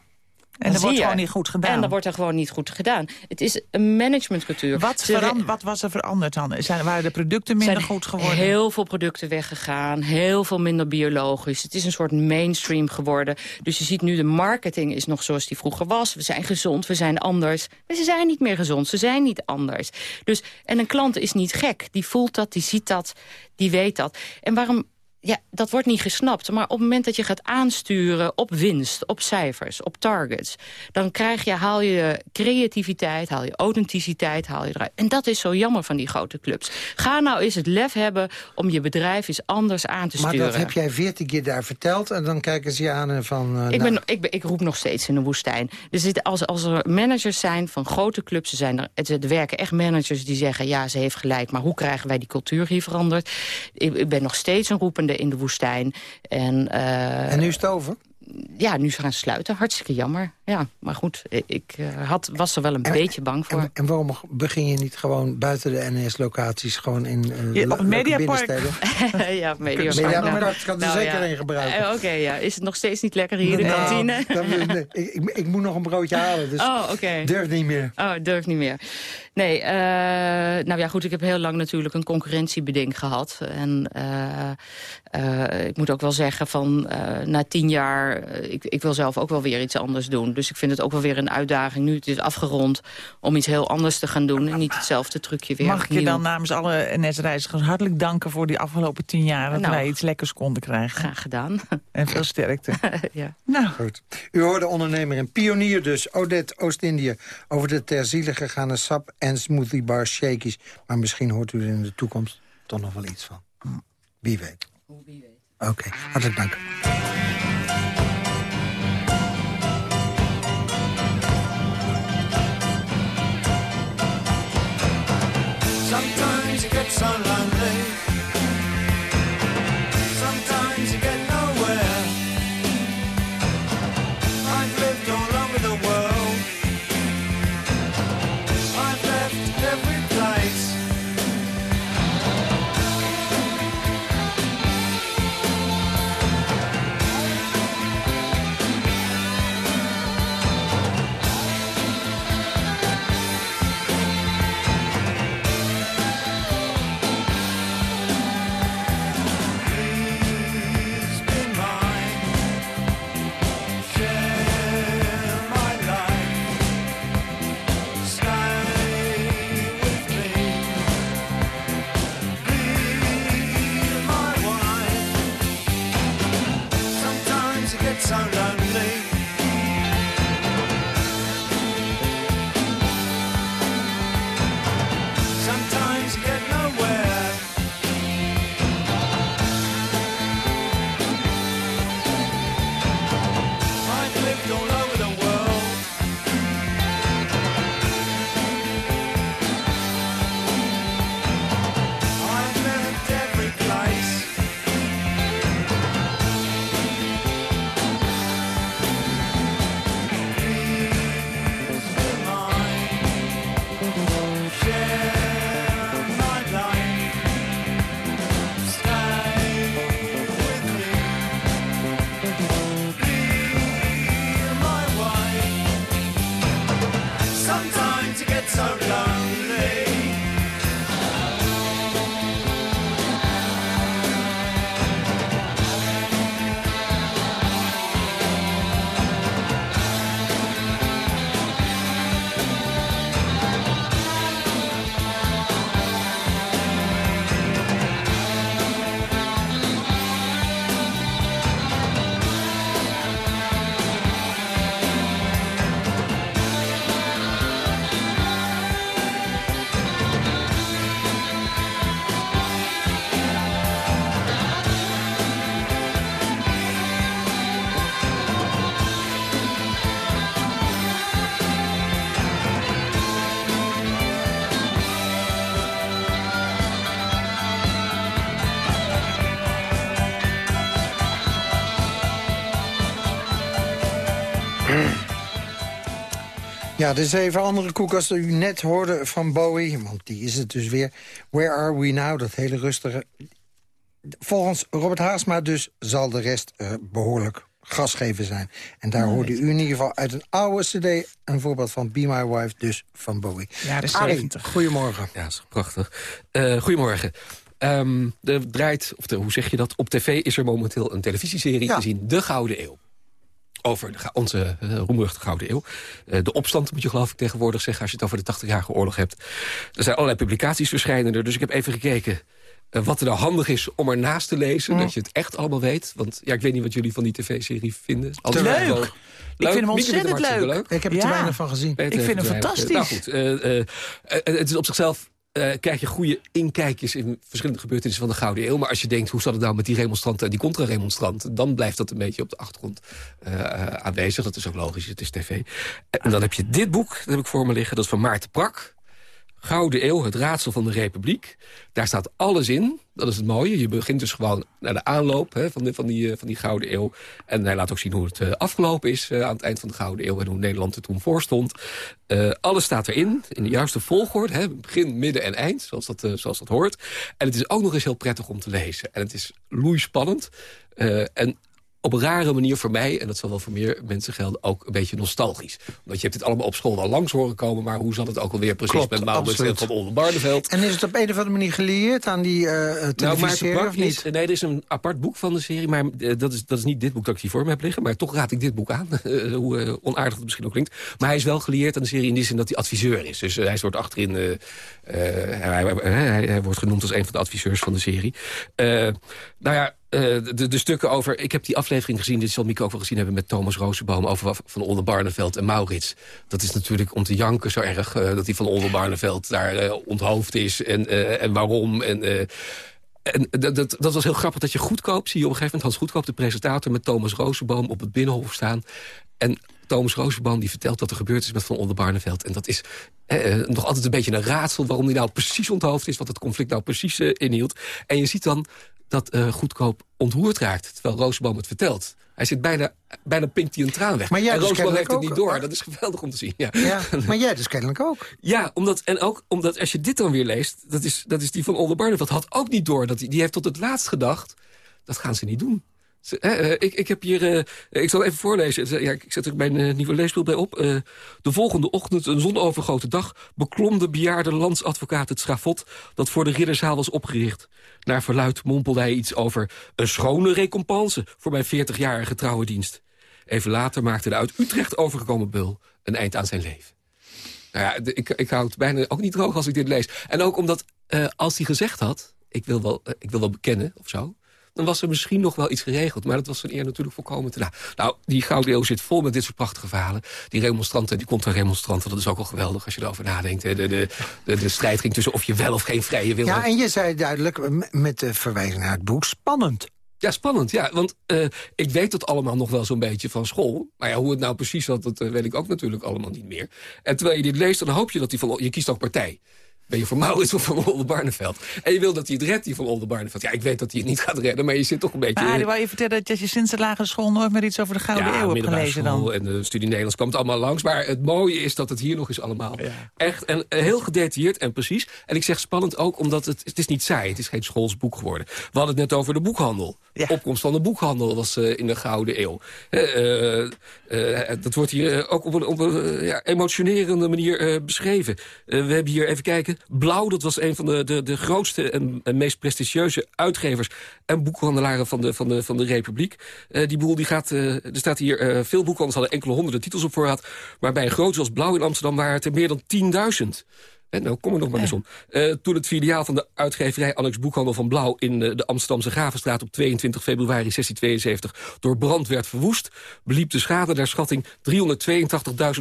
en dat wordt gewoon niet goed gedaan. En dat wordt er gewoon niet goed gedaan. Het is een managementcultuur. Wat, wat was er veranderd dan? Zijn, waren de producten minder zijn goed geworden? heel veel producten weggegaan. Heel veel minder biologisch. Het is een soort mainstream geworden. Dus je ziet nu, de marketing is nog zoals die vroeger was. We zijn gezond, we zijn anders. Maar ze zijn niet meer gezond, ze zijn niet anders. Dus, en een klant is niet gek. Die voelt dat, die ziet dat, die weet dat. En waarom ja, dat wordt niet gesnapt. Maar op het moment dat je gaat aansturen op winst, op cijfers, op targets... dan krijg je, haal je creativiteit, haal je authenticiteit, haal je eruit. En dat is zo jammer van die grote clubs. Ga nou eens het lef hebben om je bedrijf eens anders aan te sturen. Maar dat heb jij veertien keer daar verteld en dan kijken ze je aan en van... Uh, ik, ben, ik, ben, ik roep nog steeds in de woestijn. Dus als, als er managers zijn van grote clubs... Er, zijn er, er werken echt managers die zeggen... ja, ze heeft gelijk, maar hoe krijgen wij die cultuur hier veranderd? Ik, ik ben nog steeds een roepende in de woestijn. En, uh, en nu is het over? Ja, nu gaan sluiten. Hartstikke jammer. Ja, maar goed, ik uh, had, was er wel een en, beetje bang voor. En, en, waarom begin je niet gewoon buiten de NS-locaties... gewoon in uh, ja, op Mediapark? ja, op Mediapark. Mediapark nou, kan er nou, zeker ja. in gebruiken. Uh, Oké, okay, ja. Is het nog steeds niet lekker hier in de kantine? Nou, nee, ik, ik, ik, moet nog een broodje halen, dus oh, okay. durf niet meer. Oh, durf niet meer. Nee, uh, nou ja, goed, ik heb heel lang natuurlijk een concurrentiebeding gehad. En uh, ik moet ook wel zeggen van na tien jaar... Ik, ik wil zelf ook wel weer iets anders doen. Dus ik vind het ook wel weer een uitdaging. Nu het is afgerond om iets heel anders te gaan doen... en niet hetzelfde trucje weer Mag ik je dan namens alle NS-reizigers hartelijk danken... voor die afgelopen tien jaar dat nou, wij iets lekkers konden krijgen. Graag gedaan. En veel sterkte. ja. Nou. Goed. U hoorde ondernemer en pionier dus, Odette Oost-Indië... over de ter ziele gegaane sap- en smoothie bar shakies. Maar misschien hoort u er in de toekomst toch nog wel iets van. Wie weet. Wie weet. Oké, hartelijk dank. You get so lonely. Ja, is even andere koek als u net hoorde van Bowie. Want die is het dus weer. Where are we now? Dat hele rustige. Volgens Robert Haasma dus zal de rest eh, behoorlijk gasgeven zijn. En daar hoorde u in ieder geval uit een oude cd... een voorbeeld van Be My Wife, dus van Bowie. Ja, de Arie, 70. goedemorgen. Ja, dat is prachtig. Eh, goedemorgen. Ehm, er draait, of de, hoe zeg je dat? Op tv is er momenteel een televisieserie Ja. te zien. De Gouden Eeuw. Over onze uh, roemruchte Gouden Eeuw. Eh, de opstand moet je geloof ik tegenwoordig zeggen... als je het over de 80-jarige oorlog hebt. Er zijn allerlei publicaties verschijnen er. Dus ik heb even gekeken eh, wat er nou handig is om ernaast te lezen. Dat je het echt allemaal weet. Want ja, ik weet niet wat jullie van die tv-serie vinden. Altijd leuk. gewoon Ik vind hem ontzettend leuk. Ik heb er Ja. te weinig van gezien. Peter Ik vind hem fantastisch. Nou goed, eh, eh, eh, het is op zichzelf... eh, krijg je goede inkijkjes in verschillende gebeurtenissen van de Gouden Eeuw. Maar als je denkt, hoe zat het nou met die remonstranten en die contra-remonstranten... dan blijft dat een beetje op de achtergrond eh, eh, aanwezig. Dat is ook logisch, het is tv. En dan heb je dit boek, dat heb ik voor me liggen. Dat is van Maarten Prak. Gouden Eeuw, het raadsel van de Republiek. Daar staat alles in. Dat is het mooie. Je begint dus gewoon naar de aanloop hè, van, de, van, die, eh, van die Gouden Eeuw. En hij laat ook zien hoe het eh, afgelopen is eh, aan het eind van de Gouden Eeuw... en hoe Nederland er toen voor stond. Alles staat erin, in de juiste volgorde. Hè, begin, midden en eind, zoals dat, zoals dat hoort. En het is ook nog eens heel prettig om te lezen. En het is loeispannend. En op een rare manier voor mij, en dat zal wel voor meer mensen gelden... ook een beetje nostalgisch. Omdat je hebt dit allemaal op school wel langs horen komen... maar hoe zat het ook alweer precies Klopt, met Maurits van Oldenbarneveld? En is het op een of andere manier gelieerd aan die eh Nou, Maarten televisieserie Prak of niet? is- nee, er is een apart boek van de serie, maar eh, dat, is, dat is niet dit boek dat ik hier voor me heb liggen. Maar toch raad ik dit boek aan, eh, hoe eh, onaardig het misschien ook klinkt. Maar hij is wel gelieerd aan de serie in die zin dat hij adviseur is. Dus eh, hij wordt achterin, eh, eh, hij, hij, wordt genoemd als een van de adviseurs van de serie. Eh, nou ja, eh, de, de stukken over... Ik heb die aflevering gezien, dit zal Mieke ook wel gezien hebben... met Thomas Rozenboom over Van Oldenbarneveld en Maurits. Dat is natuurlijk om te janken zo erg... eh, dat die Van Oldenbarneveld daar eh, onthoofd is en, en waarom. En, En dat, dat, was heel grappig dat je Goedkoop, zie je op een gegeven moment... Hans Goedkoop, de presentator, met Thomas Rozenboom op het Binnenhof staan. En Thomas Rozenboom die vertelt wat er gebeurd is met Van Oldenbarneveld. En dat is nog altijd een beetje een raadsel... waarom hij nou precies onthoofd is, wat het conflict nou precies inhield. En je ziet dan dat eh, Goedkoop ontroerd raakt, terwijl Rozenboom het vertelt. Hij zit bijna, bijna pinkt hij een traan weg. Maar jij en dus heeft het niet door. hoor. Dat is geweldig om te zien. Ja. Ja, maar jij dus kennelijk ook. Ja, omdat, en ook omdat als je dit dan weer leest... dat is, dat is die van Oldenbarneveld, had ook niet door. Dat die, die heeft tot het laatst gedacht, dat gaan ze niet doen. Ze- eh, ik, ik heb hier, eh, ik zal even voorlezen. Ja, ik zet er mijn nieuwe leesspel bij op. De volgende ochtend, een zonovergoten dag... beklom de bejaarde landsadvocaat het schavot... dat voor de ridderzaal was opgericht. Naar verluid mompelde hij iets over... een schone recompense voor mijn 40-jarige trouwe dienst. Even later maakte de uit Utrecht overgekomen bul... een eind aan zijn leven. Nou ja, ik, ik hou het bijna ook niet droog als ik dit lees. En ook omdat, eh, als hij gezegd had... Ik wil, wel, eh, ik wil wel bekennen, of zo... dan was er misschien nog wel iets geregeld. Maar dat was van eer natuurlijk volkomen te laat. Nou, die Gouden Eeuw zit vol met dit soort prachtige verhalen. Die remonstranten, die contra-remonstranten, dat is ook wel geweldig... als je erover nadenkt. hè. De, de, de, de strijd ging tussen of je wel of geen vrije wil Ja, en je zei duidelijk, met de verwijzing naar het boek, spannend. Ja, spannend, ja. Want eh, ik weet dat allemaal nog wel zo'n beetje van school. Maar ja, hoe het nou precies zat, dat eh, weet ik ook natuurlijk allemaal niet meer. En terwijl je dit leest, dan hoop je dat hij van... Je kiest ook partij. Ben je voor Maurits of voor Oldenbarneveld? En je wil dat hij het redt, die van Oldenbarneveld. Ja, ik weet dat hij het niet gaat redden, maar je zit toch een beetje... Maar wou je vertellen dat je sinds de lagere school nooit meer iets over de Gouden Eeuw hebt gelezen dan? en de studie Nederlands kwam het allemaal langs. Maar het mooie is dat het hier nog eens allemaal echt en eh, heel gedetailleerd en precies. En ik zeg spannend ook omdat het, het is niet saai. Het is geen schoolsboek geworden. We hadden het net over de boekhandel. De opkomst van de boekhandel was eh, in de Gouden Eeuw. Eh, dat wordt hier ook op een, op een ja, emotionerende manier beschreven. We hebben hier even kijken. Blauw, dat was een van de, de, de grootste en, en meest prestigieuze uitgevers... en boekhandelaren van de, van de, van de Republiek. Eh, die boel die gaat... eh, er staat hier, eh, veel boekhandels hadden enkele honderden titels op voorraad... maar bij een groot zoals Blauw in Amsterdam waren het er meer dan 10.000. En nou, kom er nog maar eens om. Eh, toen het filiaal van de uitgeverij Annex Boekhandel van Blauw... in de Amsterdamse Gravenstraat op 22 februari 1672... door brand werd verwoest... beliep de schade naar schatting 382.000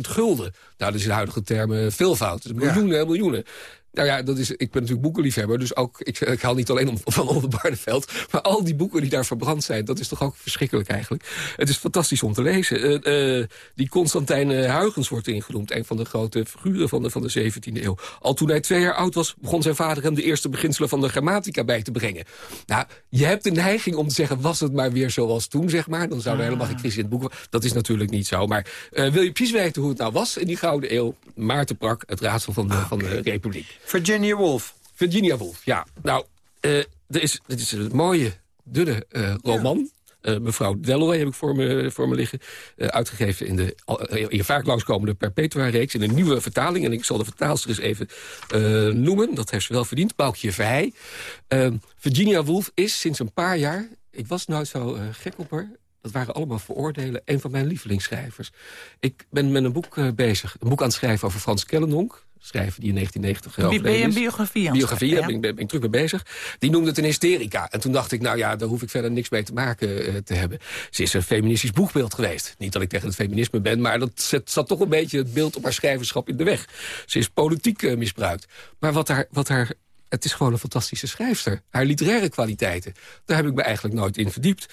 gulden. Nou, dat is in huidige termen veelvoud. Miljoenen en miljoenen. Nou ja, dat is, ik ben natuurlijk boekenliefhebber, dus ook, ik, ik haal niet alleen om, van Oldenbarneveld... maar al die boeken die daar verbrand zijn, dat is toch ook verschrikkelijk eigenlijk. Het is fantastisch om te lezen. Eh, eh, die Constantijn eh, Huygens wordt ingenoemd, een van de grote figuren van de, van de 17e eeuw. Al toen hij twee jaar oud was, begon zijn vader hem de eerste beginselen van de grammatica bij te brengen. Nou, je hebt de neiging om te zeggen, was het maar weer zoals toen, zeg maar. Dan zou er helemaal geen crisis in het boek Dat is natuurlijk niet zo. Maar wil je precies weten hoe het nou was in die Gouden Eeuw? Maarten Prak, het raadsel van de, van de Republiek. Virginia Woolf. Virginia Woolf, ja. Nou, eh er is, dit is een mooie, dunne eh, roman. Eh, mevrouw Dalloway heb ik voor me, voor me liggen. uitgegeven in de hier vaak langskomende Perpetua-reeks. In een nieuwe vertaling. En ik zal de vertaalster eens even noemen. Dat heeft ze wel verdiend. Boukje Verheij. Eh, Virginia Woolf is sinds een paar jaar... Ik was nooit zo gek op haar. Dat waren allemaal veroordelen. Een van mijn lievelingsschrijvers. Ik ben met een boek bezig. Een boek aan het schrijven over Frans Kellendonk. Schrijver die in 1990 Wie- Ben je een biografie aan Biografie, daar ben, ik- ben ik druk mee bezig. Die noemde het een hysterica. En toen dacht ik, nou ja, daar hoef ik verder niks mee te maken eh, te hebben. Ze is een feministisch boegbeeld geweest. Niet dat ik tegen het feminisme ben, maar dat zet, zat toch een beetje het beeld op haar schrijverschap in de weg. Ze is politiek eh, misbruikt. Maar wat haar, wat haar het is gewoon een fantastische schrijfster. Haar literaire kwaliteiten, daar heb ik me eigenlijk nooit in verdiept.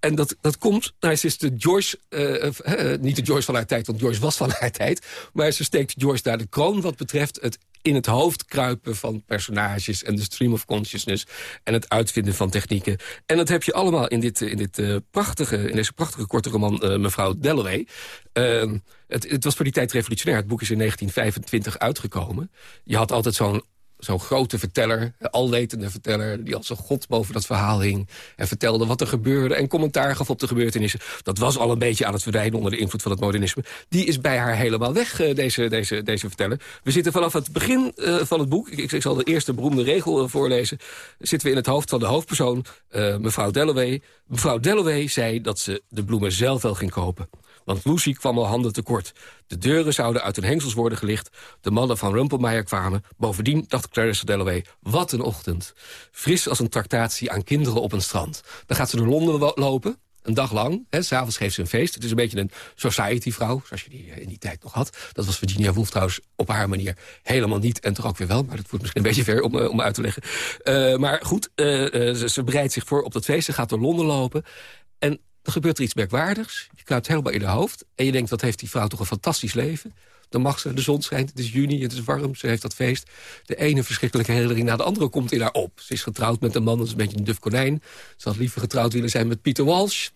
En dat, dat komt, nou, ze is de Joyce, eh, eh, eh, niet de Joyce van haar tijd, want Joyce was van haar tijd. Maar ze steekt Joyce daar de kroon wat betreft het in het hoofd kruipen van personages... en de stream of consciousness en het uitvinden van technieken. En dat heb je allemaal in, dit, in, dit, prachtige, in deze prachtige korte roman Mevrouw Dalloway. Ehm, het, het was voor die tijd revolutionair. Het boek is in 1925 uitgekomen. Je had altijd zo'n zo'n grote verteller, alwetende verteller... die als een god boven dat verhaal hing... en vertelde wat er gebeurde en commentaar gaf op de gebeurtenissen. Dat was al een beetje aan het verdwijnen onder de invloed van het modernisme. Die is bij haar helemaal weg, eh, deze, deze, deze verteller. We zitten vanaf het begin eh, van het boek... Ik, ik zal de eerste beroemde regel eh, voorlezen... zitten we in het hoofd van de hoofdpersoon, mevrouw Dalloway. Mevrouw Dalloway zei dat ze de bloemen zelf wel ging kopen. Want Lucy kwam al handen tekort. De deuren zouden uit hun hengsels worden gelicht. De mannen van Rumpelmeijer kwamen. Bovendien dacht Clarissa Dalloway, wat een ochtend. Fris als een tractatie aan kinderen op een strand. Dan gaat ze door Londen lopen. een dag lang. S'avonds geeft ze een feest. Het is een beetje een society-vrouw, zoals je die eh, in die tijd nog had. Dat was Virginia Woolf trouwens op haar manier helemaal niet. En toch ook weer wel, maar dat voert misschien een beetje ver om, eh, om uit te leggen. Eh, maar goed, ze, ze bereidt zich voor op dat feest. Ze gaat door Londen lopen. En er gebeurt er iets merkwaardigs. Je kruipt helemaal in de hoofd. En je denkt, wat heeft die vrouw toch een fantastisch leven. Dan mag ze, de zon schijnt, het is juni, het is warm, ze heeft dat feest. De ene verschrikkelijke herinnering na de andere komt in haar op. Ze is getrouwd met een man, dat is een beetje een duf konijn. Ze had liever getrouwd willen zijn met Pieter Walsh.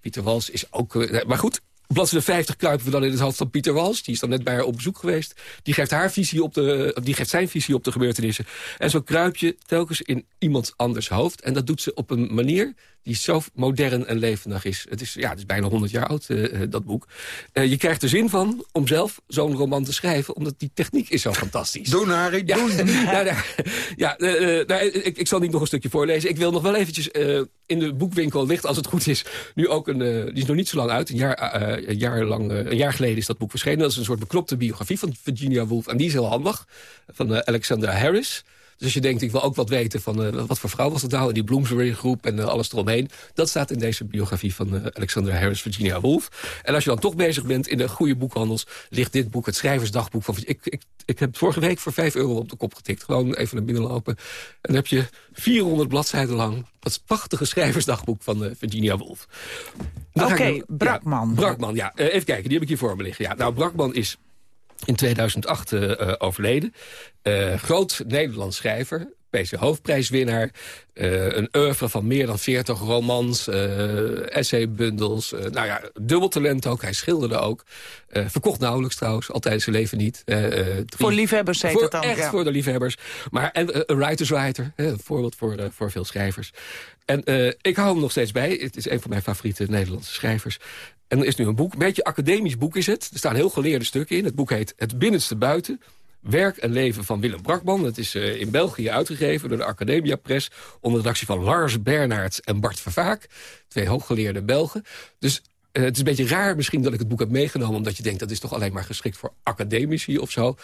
Pieter Walsh is ook... eh, maar goed, bladzijde 50 kruipen we dan in het hoofd van Pieter Walsh. Die is dan net bij haar op bezoek geweest. Die geeft, haar visie op de, die geeft zijn visie op de gebeurtenissen. En zo kruip je telkens in iemand anders hoofd. En dat doet ze op een manier die zo modern en levendig is. Het is, ja, het is bijna 100 jaar oud, eh, eh, dat boek. Eh, je krijgt er zin van om zelf zo'n roman te schrijven... omdat die techniek is zo fantastisch. Doen, Harry, Ja, doen. ja, ja, ja nou, ik, ik zal niet nog een stukje voorlezen. Ik wil nog wel eventjes... in de boekwinkel ligt, als het goed is... nu ook een... die is nog niet zo lang uit. Een jaar, een jaar, lang, een jaar geleden is dat boek verschenen. Dat is een soort beknopte biografie van Virginia Woolf. En die is heel handig. Van Alexandra Harris. Dus als je denkt, ik wil ook wat weten van eh, wat voor vrouw was het nou... en die Bloomsbury-groep en eh, alles eromheen. Dat staat in deze biografie van eh, Alexandra Harris, Virginia Woolf. En als je dan toch bezig bent in de goede boekhandels... ligt dit boek, het schrijversdagboek van... Ik, ik, ik heb het vorige week voor 5 euro op de kop getikt. Gewoon even naar binnen lopen. En dan heb je 400 bladzijden lang... dat prachtige schrijversdagboek van Virginia Woolf. Oké, Brakman. Ja, Brakman, ja. Even kijken, die heb ik hier voor me liggen. Ja, nou, Brakman is in 2008 eh, eh, overleden. Eh, groot Nederlands schrijver. PC Hoofdprijswinnaar. een oeuvre van meer dan 40 romans, essaybundels. nou ja, dubbel talent ook. Hij schilderde ook. Verkocht nauwelijks trouwens, altijd zijn leven niet. Voor liefhebbers heet voor, het dan. Echt ja. voor de liefhebbers. Maar en, een writer's writer, hè, een voorbeeld voor, voor veel schrijvers. En ik hou hem nog steeds bij. Het is een van mijn favoriete Nederlandse schrijvers. En er is nu een boek, een beetje academisch boek is het. Er staan heel geleerde stukken in. Het boek heet Het Binnenste Buiten. Werk en leven van Willem Brakman. Het is eh, in België uitgegeven door de Academia Press... onder redactie van Lars Bernards en Bart Vervaak. Twee hooggeleerde Belgen. Dus eh, het is een beetje raar misschien dat ik het boek heb meegenomen... omdat je denkt dat is toch alleen maar geschikt voor academici of zo.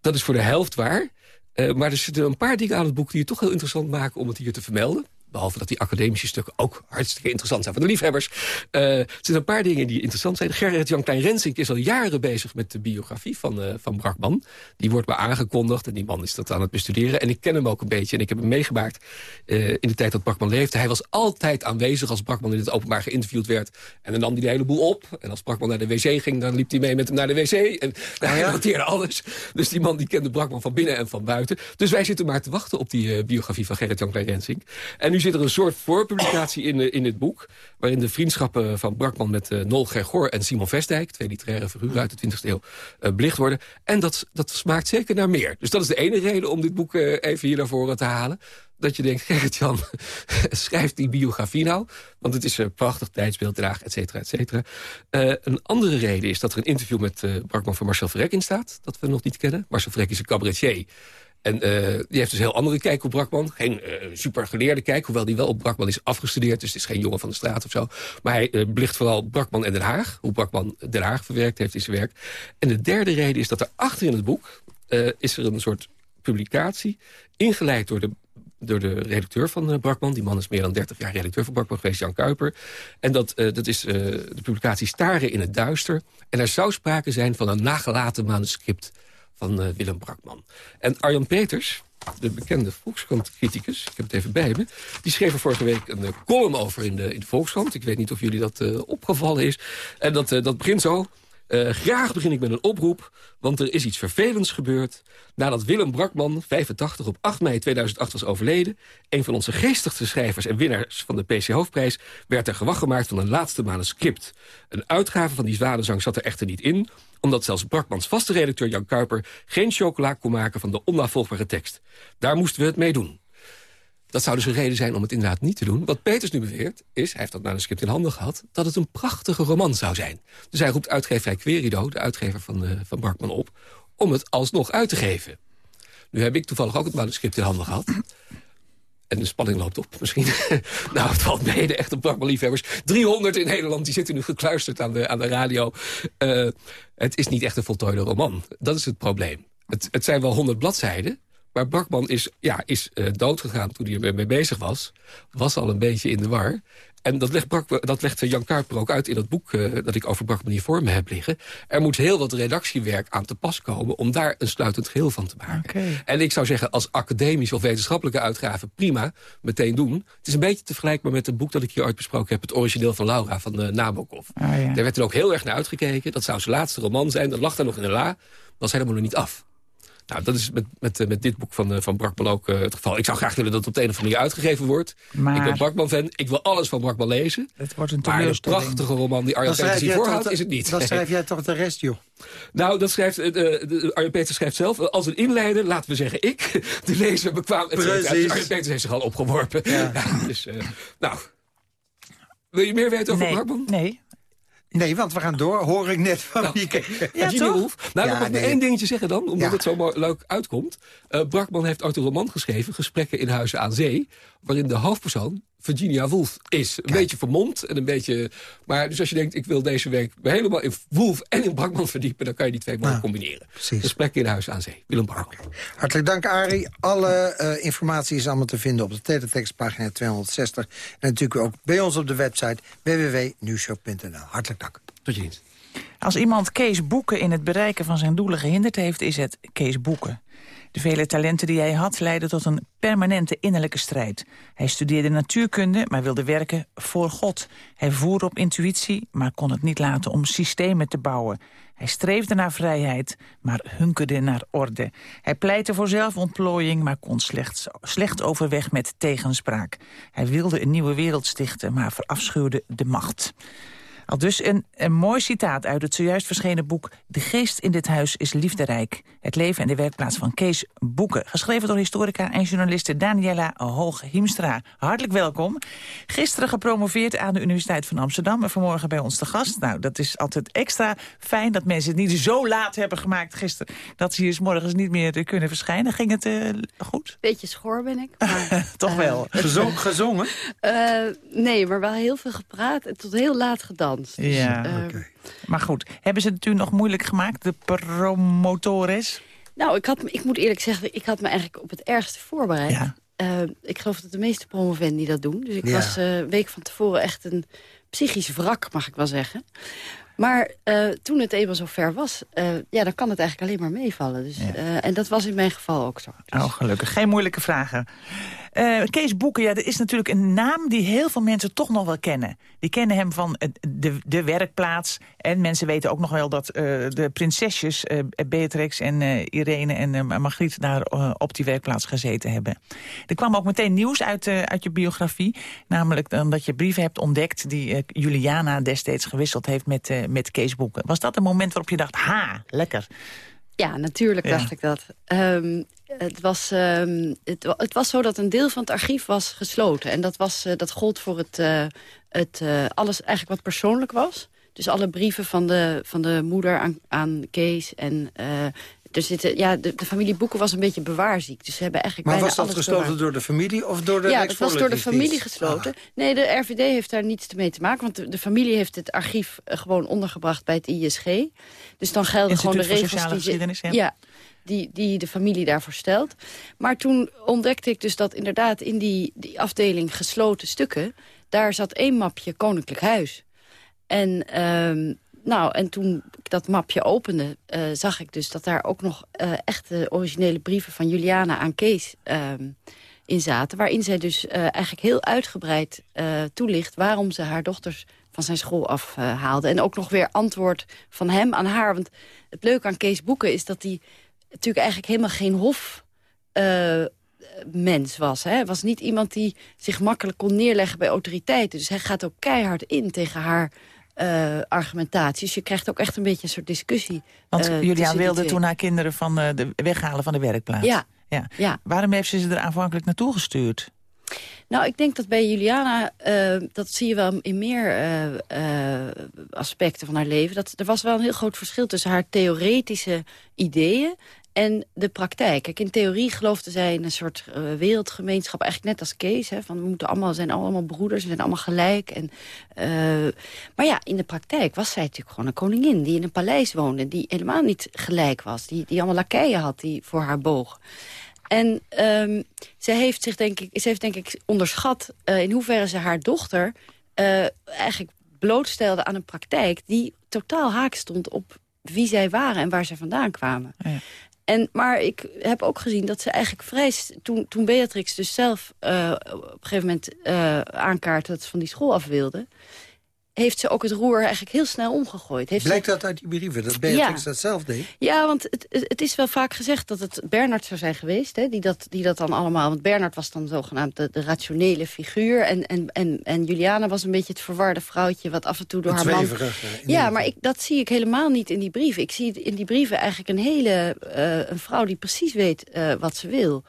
Dat is voor de helft waar. Eh, maar er zitten een paar dingen aan het boek die het toch heel interessant maken... om het hier te vermelden. Behalve dat die academische stukken ook hartstikke interessant zijn voor de liefhebbers. Eh, er zitten een paar dingen die interessant zijn. Gerrit-Jan Klein-Rensink is al jaren bezig met de biografie van, eh, van Brakman. Die wordt maar aangekondigd en die man is dat aan het bestuderen. En ik ken hem ook een beetje en ik heb hem meegemaakt eh, in de tijd dat Brakman leefde. Hij was altijd aanwezig als Brakman in het openbaar geïnterviewd werd. En dan nam hij de hele boel op. En als Brakman naar de wc ging, dan liep hij mee met hem naar de wc. En nou, hij noteerde alles. Dus die man die kende Brakman van binnen en van buiten. Dus wij zitten maar te wachten op die biografie van Gerrit-Jan Klein-Rensink. En nu zit er een soort voorpublicatie in, in het boek... waarin de vriendschappen van Brakman met eh, Nol Gergor en Simon Vestdijk... twee literaire figuren uit de 20e eeuw, eh, belicht worden. En dat, dat smaakt zeker naar meer. Dus dat is de ene reden om dit boek eh, even hier naar voren te halen. Dat je denkt, Gerrit-Jan, schrijf die biografie nou. Want het is een prachtig tijdsbeeld, draag, et cetera, et cetera. Een andere reden is dat er een interview met Brakman van Marcel Vrek in staat... dat we nog niet kennen. Marcel Vrek is een cabaretier... En eh, die heeft dus een heel andere kijk op Brakman. Geen eh super geleerde kijk, hoewel die wel op Brakman is afgestudeerd. Dus het is geen jongen van de straat of zo. Maar hij eh, belicht vooral Brakman en Den Haag. Hoe Brakman Den Haag verwerkt heeft in zijn werk. En de derde reden is dat er achter in het boek... is er een soort publicatie, ingeleid door de door de redacteur van Brakman. Die man is meer dan 30 jaar redacteur van Brakman geweest, Jan Kuiper. En dat, dat is de publicatie Staren in het Duister. En er zou sprake zijn van een nagelaten manuscript van eh, Willem Brakman. En Arjan Peters, de bekende Volkskrant-criticus... ik heb het even bij me... die schreef er vorige week een eh, column over in de, in de Volkskrant. Ik weet niet of jullie dat eh, opgevallen is. En dat, dat begint zo... Eh, graag begin ik met een oproep, want er is iets vervelends gebeurd. Nadat Willem Brakman, 85, op 8 mei 2008 was overleden... een van onze geestigste schrijvers en winnaars van de PC Hoofdprijs... werd er gewacht gemaakt van een laatste manuscript. Een uitgave van die zwanenzang zat er echter niet in... omdat zelfs Brakmans vaste redacteur Jan Kuiper... geen chocola kon maken van de onnavolgbare tekst. Daar moesten we het mee doen. Dat zou dus een reden zijn om het inderdaad niet te doen. Wat Peters nu beweert, is, hij heeft dat manuscript in handen gehad... dat het een prachtige roman zou zijn. Dus hij roept uitgeverij Querido, de uitgever van, eh, van Brakman, op... om het alsnog uit te geven. Nu heb ik toevallig ook het manuscript in handen gehad. En de spanning loopt op misschien. nou, het valt mee, de echte Brakman-liefhebbers. 300 in Nederland, die zitten nu gekluisterd aan de, aan de radio. Eh, het is niet echt een voltooide roman. Dat is het probleem. Het, het zijn wel 100 bladzijden... Maar Brakman is, ja, is uh, doodgegaan toen hij ermee bezig was. Was al een beetje in de war. En dat legt, Brak, dat legt Jan Kuiper ook uit in dat boek... eh, dat ik over Brakman hier voor me heb liggen. Er moet heel wat redactiewerk aan te pas komen... om daar een sluitend geheel van te maken. En ik zou zeggen, als academische of wetenschappelijke uitgave... prima, meteen doen. Het is een beetje te vergelijkbaar met het boek dat ik hier ooit besproken heb... het origineel van Laura van uh, Nabokov. Ah, ja. Daar werd er ook heel erg naar uitgekeken. Dat zou zijn laatste roman zijn. Dat lag daar nog in de la. Was helemaal nog niet af. Nou, dat is met, met, eh, met dit boek van, eh, van Brakman ook eh, het geval. Ik zou graag willen dat het op de een of andere manier uitgegeven wordt. Maar- Ik ben Brakman-fan. Ik wil alles van Brakman lezen. Het wordt een Maar een teleurstelling. prachtige roman die Arjan Peters hier jij toch, voorhoudt, is het niet. dan schrijf jij toch de rest, joh. Nou, dat schrijft, uh, de, Arjen Peters schrijft zelf, uh, als een inleider, laten we zeggen ik, de lezer bekwaam, et cetera. Precies. Dus Arjen Peters heeft zich al opgeworpen. Ja. dus, uh, nou, wil je meer weten over nee, Brakman? nee. Nee, want we gaan door, hoor ik net van Nou, wie ik- Ja, Jimmy toch? Wolf. Nou, Ja, ik nee. één dingetje zeggen dan, omdat Ja. het zo mooi- leuk uitkomt. Uh, Brakman heeft ooit een roman geschreven, Gesprekken in Huizen aan Zee... waarin de hoofdpersoon Virginia Woolf is. Een beetje vermomd en een beetje... Maar dus als je denkt, ik wil deze week helemaal in Woolf en in Brakman verdiepen... dan kan je die twee mooi Nou, combineren. precies. Gesprekken in Huizen aan Zee. Willem Brakman. Hartelijk dank, Arie. Alle eh, informatie is allemaal te vinden op de teletextpagina 260. En natuurlijk ook bij ons op de website www.nieuwshow.nl. Hartelijk dank. Tot je dienst. Als iemand Kees Boeken in het bereiken van zijn doelen gehinderd heeft... is het Kees Boeken. De vele talenten die hij had leidden tot een permanente innerlijke strijd. Hij studeerde natuurkunde, maar wilde werken voor God. Hij voer op intuïtie, maar kon het niet laten om systemen te bouwen. Hij streefde naar vrijheid, maar hunkerde naar orde. Hij pleitte voor zelfontplooiing, maar kon slecht, slecht overweg met tegenspraak. Hij wilde een nieuwe wereld stichten, maar verafschuwde de macht. Al dus een, een mooi citaat uit het zojuist verschenen boek... De geest in dit huis is liefderijk. Het leven en de werkplaats van Kees Boeken. Geschreven door historica en journaliste Daniela Hoog-Hiemstra. Hartelijk welkom. Gisteren gepromoveerd aan de Universiteit van Amsterdam... en vanmorgen bij ons te gast. Nou, dat is altijd extra fijn dat mensen het niet zo laat hebben gemaakt gisteren... dat ze hier 's morgens niet meer kunnen verschijnen. Ging het eh, goed? Beetje schor ben ik. Maar, Toch wel. Gezong, gezongen? eh, nee, maar wel heel veel gepraat en tot heel laat gedanst. Dus, Ja, eh, Maar goed, hebben ze het u nog moeilijk gemaakt, de promotores? Nou, ik, had, ik moet eerlijk zeggen, ik had me eigenlijk op het ergste voorbereid. Ja. Eh, ik geloof dat de meeste promovenden die dat doen. Dus ik Ja. was eh, een week van tevoren echt een psychisch wrak, mag ik wel zeggen. Maar eh, toen het eenmaal zo ver was, eh, ja, dan kan het eigenlijk alleen maar meevallen. Dus, Ja. eh, en dat was in mijn geval ook zo. Dus- Oh, gelukkig. Geen moeilijke vragen. Eh, Kees Boeken, ja, er is natuurlijk een naam die heel veel mensen toch nog wel kennen. Die kennen hem van de, de werkplaats. En mensen weten ook nog wel dat eh, de prinsesjes eh, Beatrix en Irene en Margriet daar op die werkplaats gezeten hebben. Er kwam ook meteen nieuws uit, uit je biografie. Namelijk dat je brieven hebt ontdekt die Juliana destijds gewisseld heeft met, met Kees Boeken. Was dat een moment waarop je dacht, ha, lekker. Ja, natuurlijk Ja. dacht ik dat. Ehm, het, was, ehm, het, wa- het was zo dat een deel van het archief was gesloten. En dat, was, eh, dat gold voor het, eh, het, eh, alles eigenlijk wat persoonlijk was. Dus alle brieven van de, van de moeder aan, aan Kees. En er zitten, ja, de, de familie Boeken was een beetje bewaarziek. Dus ze hebben eigenlijk Maar bijna was dat alles gesloten bewaard. door de familie of door de Ja, dat was door de familie gesloten. Nee, de RVD heeft daar niets mee te maken. Want de, de familie heeft het archief eh, gewoon ondergebracht bij het ISG. Dus dan gelden gewoon de regels Sociale die, ze- Geschiedenis, ja. ja, die, die de familie daarvoor stelt. Maar toen ontdekte ik dus dat inderdaad in die, die afdeling gesloten stukken... daar zat één mapje Koninklijk Huis. En, ehm, nou, en toen ik dat mapje opende, eh, zag ik dus dat daar ook nog eh, echte originele brieven van Juliana aan Kees ehm, in zaten. Waarin zij dus eh, eigenlijk heel uitgebreid toelicht waarom ze haar dochters van zijn school afhaalde. en ook nog weer antwoord van hem aan haar. Want het leuke aan Kees Boeken is dat hij natuurlijk eigenlijk helemaal geen hof... mens was. Hij was niet iemand die zich makkelijk kon neerleggen bij autoriteiten. Dus hij gaat ook keihard in tegen haar eh, argumentatie. Dus je krijgt ook echt een beetje een soort discussie. Want eh, Julian tussen die wilde toen haar kinderen van eh, de, weghalen van de werkplaats. Ja, ja. ja. Waarom heeft ze ze er aanvankelijk naartoe gestuurd? Nou, ik denk dat bij Juliana, eh, dat zie je wel in meer eh, eh, aspecten van haar leven... dat er was wel een heel groot verschil tussen haar theoretische ideeën en de praktijk. Kijk, in theorie geloofde zij in een soort eh, wereldgemeenschap, eigenlijk net als Kees. Hè, van we moeten allemaal, zijn allemaal broeders, we zijn allemaal gelijk. En, eh, maar ja, in de praktijk was zij natuurlijk gewoon een koningin... die in een paleis woonde, die helemaal niet gelijk was. Die, die allemaal lakeien had die voor haar boog. En ehm, ze heeft zich denk ik, ze heeft denk ik onderschat eh, in hoeverre ze haar dochter eigenlijk blootstelde aan een praktijk... die totaal haak stond op wie zij waren en waar zij vandaan kwamen. Ja. En, maar ik heb ook gezien dat ze eigenlijk vrij... Toen, toen Beatrix dus zelf eh, op een gegeven moment uh, aankaart... dat ze van die school af wilde... heeft ze ook het roer eigenlijk heel snel omgegooid. Heeft ze- Blijkt dat uit die brieven, dat Beatrix Ja. dat zelf deed? ja, want het, het is wel vaak gezegd dat het Bernard zou zijn geweest... Hè, die, dat, die dat dan allemaal... Want Bernard was dan zogenaamd de, de rationele figuur... En, en, en, en Juliana was een beetje het verwarde vrouwtje... wat af en toe door Het haar man... Ja, maar ik, dat zie ik helemaal niet in die brieven. Ik zie in die brieven eigenlijk een hele... eh, een vrouw die precies weet eh, wat ze wil...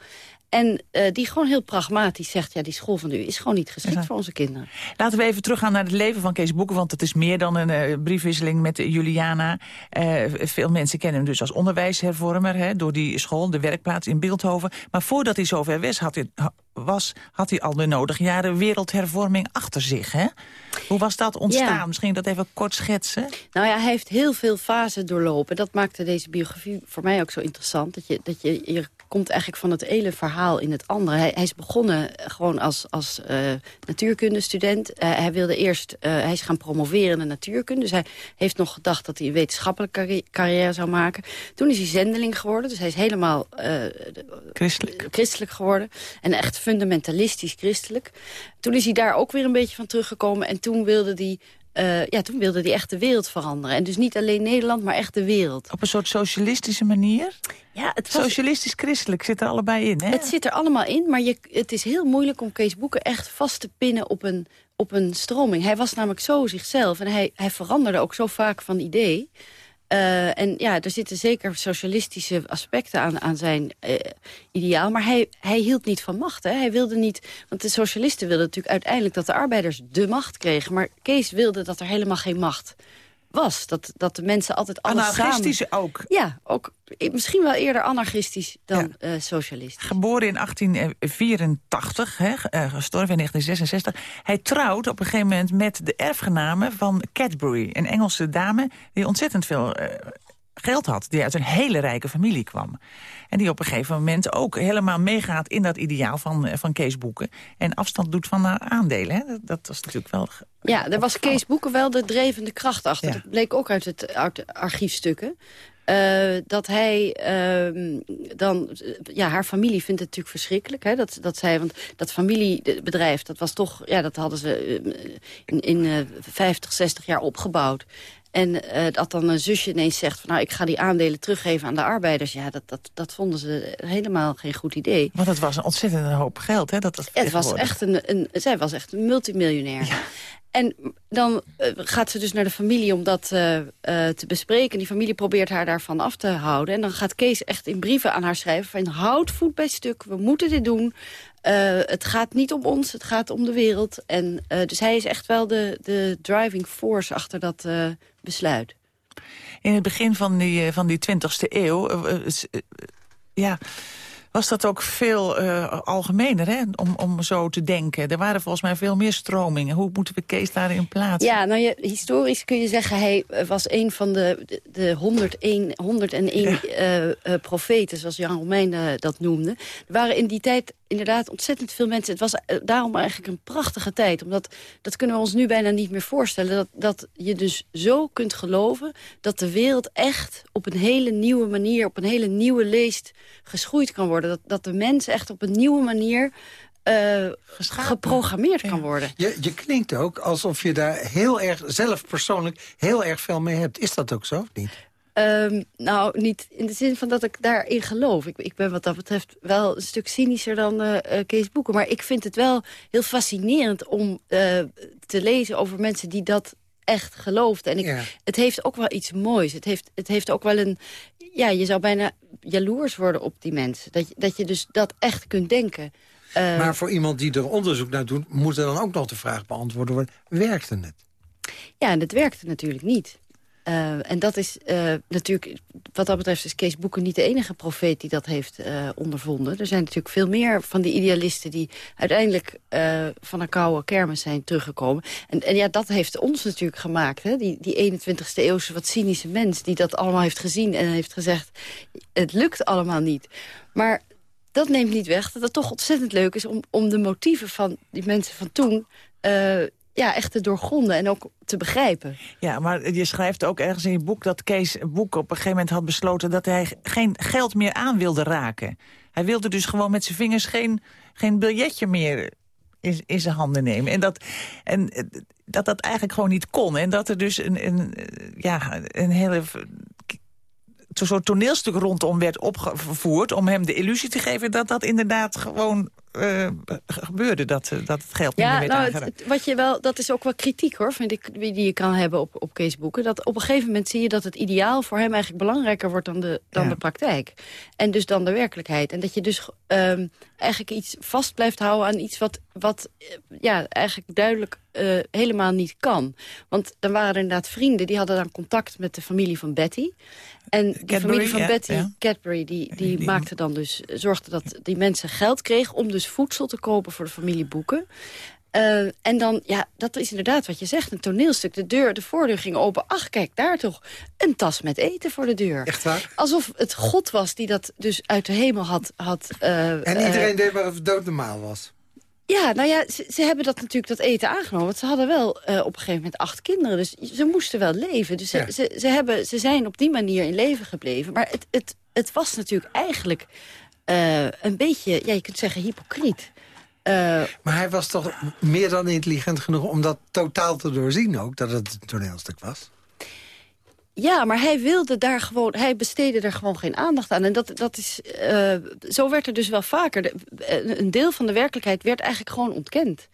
En eh, die gewoon heel pragmatisch zegt... ja, die school van u is gewoon niet geschikt Ja. voor onze kinderen. Laten we even teruggaan naar het leven van Kees Boeken... want het is meer dan een eh, briefwisseling met Juliana. Eh, veel mensen kennen hem dus als onderwijshervormer... Hè, door die school, de werkplaats in Beeldhoven. Maar voordat hij zover was, had hij, was, had hij al de nodige jaren wereldhervorming achter zich. Hè? Hoe was dat ontstaan? Ja. Misschien dat even kort schetsen. Nou ja, hij heeft heel veel fasen doorlopen. Dat maakte deze biografie voor mij ook zo interessant. Dat je, dat je, je komt eigenlijk van het ene verhaal in het andere. Hij, hij is begonnen gewoon als, als eh, natuurkundestudent. Eh, hij wilde eerst, eh, hij is gaan promoveren in de natuurkunde. Dus hij heeft nog gedacht dat hij een wetenschappelijke carri- carrière zou maken. Toen is hij zendeling geworden. Dus hij is helemaal eh, Christelijk. christelijk geworden. En echt fundamentalistisch christelijk. Toen is hij daar ook weer een beetje van teruggekomen. En toen wilde hij... eh, ja, toen wilde hij echt de wereld veranderen. En dus niet alleen Nederland, maar echt de wereld. Op een soort socialistische manier? Ja, het was, Socialistisch-christelijk zit er allebei in, hè? het zit er allemaal in, maar je, het is heel moeilijk om Kees Boeken echt vast te pinnen op een, op een stroming. Hij was namelijk zo zichzelf en hij, hij veranderde ook zo vaak van idee. Eh, en ja, er zitten zeker socialistische aspecten aan, aan zijn eh, ideaal. Maar hij, hij hield niet van macht. Hè? Hij wilde niet. Want de socialisten wilden natuurlijk uiteindelijk dat de arbeiders de macht kregen. Maar Kees wilde dat er helemaal geen macht was. Dat, dat de mensen altijd alles samen... Anarchistisch ook. Ja, ook misschien wel eerder anarchistisch dan eh, socialistisch. Geboren in 1884, hè, eh, gestorven in 1966. Hij trouwt op een gegeven moment met de erfgename van Cadbury. Een Engelse dame die ontzettend veel eh, geld had. Die uit een hele rijke familie kwam. En die op een gegeven moment ook helemaal meegaat in dat ideaal van, eh, van Kees Boeken. En afstand doet van haar aandelen. Hè. Dat, dat was natuurlijk wel... Ja, daar was Kees Boeken wel de drevende kracht achter. Ja. Dat bleek ook uit, het, uit archiefstukken. Eh, dat hij ehm, dan... eh, Ja, haar familie vindt het natuurlijk verschrikkelijk. Hè, dat, dat zij, want dat familiebedrijf, dat was toch... Ja, dat hadden ze in, in eh, 50, 60 jaar opgebouwd. En eh, dat dan een zusje ineens zegt... van nou, ik ga die aandelen teruggeven aan de arbeiders. Ja, dat, dat, dat vonden ze helemaal geen goed idee. Want het was een ontzettende hoop geld. Hè, dat, dat Het was echt een, een, zij was echt een multimiljonair. En dan eh, gaat ze dus naar de familie om dat eh, te bespreken. Die familie probeert haar daarvan af te houden. En dan gaat Kees echt in brieven aan haar schrijven... van houd voet bij stuk, we moeten dit doen. Eh, het gaat niet om ons, het gaat om de wereld. En, eh, dus hij is echt wel de, de driving force achter dat eh, besluit. In het begin van die, van die 20e eeuw... ja, was dat ook veel algemener, hè? Om, om zo te denken. Er waren volgens mij veel meer stromingen. Hoe moeten we Kees daarin plaatsen? Ja, nou je, historisch kun je zeggen... hij was een van de, de, de 101, 101 eh, eh, profeten, zoals Jan Romein dat noemde. Er waren in die tijd inderdaad ontzettend veel mensen. Het was eh, daarom eigenlijk een prachtige tijd. Omdat, dat kunnen we ons nu bijna niet meer voorstellen. Dat, dat je dus zo kunt geloven dat de wereld echt op een hele nieuwe manier... op een hele nieuwe leest geschoeid kan worden. Dat, dat de mens echt op een nieuwe manier... eh, geprogrammeerd kan worden. Je, je klinkt ook alsof je daar heel erg, zelf persoonlijk, heel erg veel mee hebt. Is dat ook zo of niet? Ehm, nou, niet in de zin van dat ik daarin geloof. Ik, ik ben wat dat betreft wel een stuk cynischer dan eh, Kees Boeken. Maar ik vind het wel heel fascinerend om eh, te lezen over mensen die dat echt geloofden. En ik, Ja. het heeft ook wel iets moois. Het heeft, het heeft ook wel een... Ja, je zou bijna jaloers worden op die mensen. Dat, je- dat je dus dat echt kunt denken. Maar voor iemand die er onderzoek naar doet... moet er dan ook nog de vraag beantwoord worden... werkte het? Ja, en dat werkte natuurlijk niet. Eh, en dat is eh, natuurlijk, wat dat betreft is Kees Boeken niet de enige profeet die dat heeft eh, ondervonden. Er zijn natuurlijk veel meer van die idealisten die uiteindelijk van een koude kermis zijn teruggekomen. En, en ja, dat heeft ons natuurlijk gemaakt. Hè? Die, die 21ste eeuwse wat cynische mens die dat allemaal heeft gezien en heeft gezegd, het lukt allemaal niet. Maar dat neemt niet weg dat het toch ontzettend leuk is om, om de motieven van die mensen van toen... ja, echt te doorgronden en ook te begrijpen. Ja, maar je schrijft ook ergens in je boek dat Kees Boek op een gegeven moment had besloten dat hij geen geld meer aan wilde raken. Hij wilde dus gewoon met zijn vingers geen, geen biljetje meer in, in zijn handen nemen. En dat, en dat dat eigenlijk gewoon niet kon. En dat er dus een, een, ja, een hele zo'n soort toneelstuk rondom werd opgevoerd... om hem de illusie te geven dat dat inderdaad gewoon eh, gebeurde. Dat, eh, dat het geld niet meer Ja, werd nou, het- wat je wel, dat is ook wel kritiek hoor, vind ik, die die je kan hebben op, op Kees Boeken. Dat op een gegeven moment zie je dat het ideaal voor hem eigenlijk belangrijker wordt dan de, dan Ja. de praktijk. En dus dan de werkelijkheid. En dat je dus ehm, eigenlijk iets vast blijft houden aan iets wat, wat eh, ja, eigenlijk duidelijk helemaal niet kan. Want dan waren er inderdaad vrienden, die hadden dan contact met de familie van Betty. En die Cadbury, familie van ja, Betty. Cadbury, die, die, Die- die- maakte dan dus, zorgde dat die mensen geld kregen om dus voedsel te kopen voor de familie Boeken. Eh, en dan, ja, dat is inderdaad wat je zegt, een toneelstuk. De deur, de voordeur ging open. Ach, kijk, daar toch een tas met eten voor de deur. Echt waar? Alsof het God was die dat dus uit de hemel had... had eh, En eh, iedereen deed maar of het doodnormaal was. ja, nou ja, ze, ze hebben dat natuurlijk, dat eten aangenomen. Want ze hadden wel eh, op een gegeven moment acht kinderen. Dus ze moesten wel leven. Dus ze, Ja. ze, ze, hebben, ze zijn op die manier in leven gebleven. Maar het, het, het was natuurlijk eigenlijk eh, een beetje, ja, je kunt zeggen, hypocriet. Eh, Maar hij was toch meer dan intelligent genoeg om dat totaal te doorzien ook, dat het een toneelstuk was? Ja, maar hij wilde daar gewoon, hij besteedde er gewoon geen aandacht aan. En dat, dat is, eh, zo werd er dus wel vaker. De- een- deel van de werkelijkheid werd eigenlijk gewoon ontkend.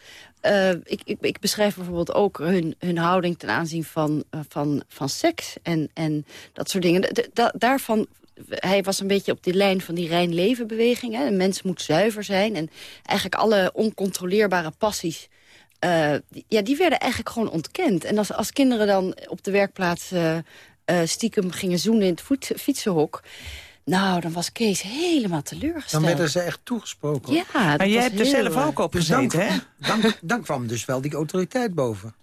Ik, ik, ik beschrijf bijvoorbeeld ook hun, hun houding ten aanzien van, van, van seks en, en dat soort dingen. Da- da- daarvan, hij was een beetje op die lijn van die rein leven beweging. Hè. Een mens moet zuiver zijn en eigenlijk alle oncontroleerbare passies eh, die- ja, die werden eigenlijk gewoon ontkend. En als, als kinderen dan op de werkplaats eh, eh, stiekem gingen zoenen in het voet, fietsenhok... nou, dan was Kees helemaal teleurgesteld. Dan werden ze echt toegesproken. Ja, dat Maar jij was hebt er zelf ook op Dus gezeten, hè? dan, dan kwam dus wel die autoriteit boven.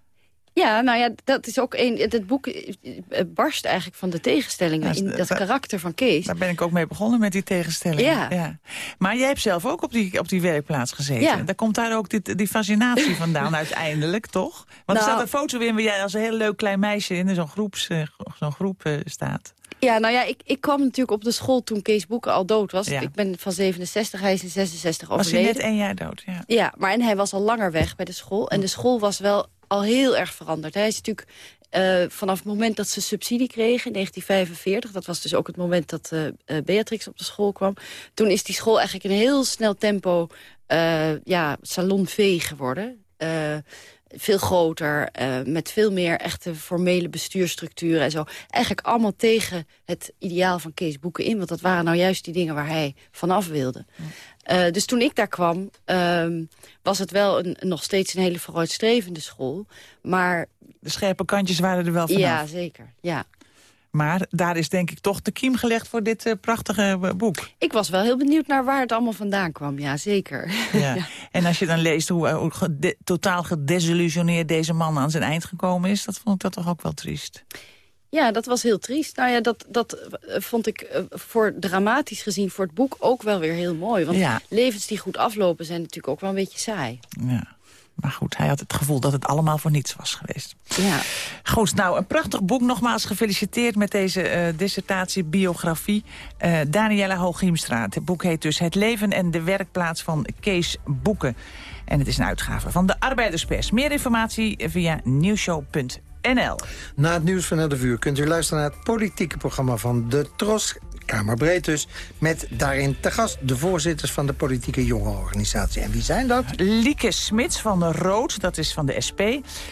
Ja, nou ja, dat is ook een. Het boek eh, eh, barst eigenlijk van de tegenstellingen in dat- karakter van Kees. Daar ben ik ook mee begonnen met die tegenstelling. Ja. Maar jij hebt zelf ook op die, op die werkplaats gezeten. Ja. Daar komt daar ook dit, die fascinatie vandaan uiteindelijk, toch? Want er Nou- staat een foto in waar jij als een heel leuk klein meisje in zo'n groeps, eh, zo'n groep staat. Ja, nou ja, ik, ik kwam natuurlijk op de school toen Kees Boeken al dood was. Ja. Ik ben van 67, hij is in 66 Was hij overleden. net één jaar dood, ja. Ja, maar en hij was al langer weg bij de school. En de school was wel al heel erg veranderd. Hij is natuurlijk eh, vanaf het moment dat ze subsidie kregen in 1945... dat was dus ook het moment dat eh, eh, Beatrix op de school kwam... toen is die school eigenlijk in heel snel tempo eh ja, salonvee geworden... Veel groter, eh, met veel meer echte formele bestuurstructuren en zo. Eigenlijk allemaal tegen het ideaal van Kees Boeken in. Want dat waren nou juist die dingen waar hij vanaf wilde. Eh, dus toen ik daar kwam, ehm, was het wel een, nog steeds een hele vooruitstrevende school. Maar De scherpe kantjes waren er wel vanaf. ja, zeker. Ja. Maar daar is denk ik toch de kiem gelegd voor dit eh, prachtige eh, boek. Ik was wel heel benieuwd naar waar het allemaal vandaan kwam. Ja, zeker. Ja. En als je dan leest hoe, eh, hoe gede- totaal gedesillusioneerd deze man aan zijn eind gekomen is... dat vond ik dat toch ook wel triest. Ja, dat was heel triest. Nou ja, dat, dat vond ik voor dramatisch gezien voor het boek ook wel weer heel mooi. Want Ja. levens die goed aflopen zijn natuurlijk ook wel een beetje saai. Ja. Maar goed, hij had het gevoel dat het allemaal voor niets was geweest. Ja. Goed, nou, een prachtig boek. Nogmaals gefeliciteerd met deze eh, dissertatie, biografie. Eh Daniela Hooghiemstra. Het boek heet dus Het leven en de werkplaats van Kees Boeken. En het is een uitgave van de Arbeiderspers. Meer informatie via nieuwshow.nl. Na het nieuws van 11 uur kunt u luisteren naar het politieke programma van De Tros, Kamerbreed dus, met daarin te gast de voorzitters van de politieke jongerenorganisatie. En wie zijn dat? Lieke Smits van de Rood, dat is van de SP.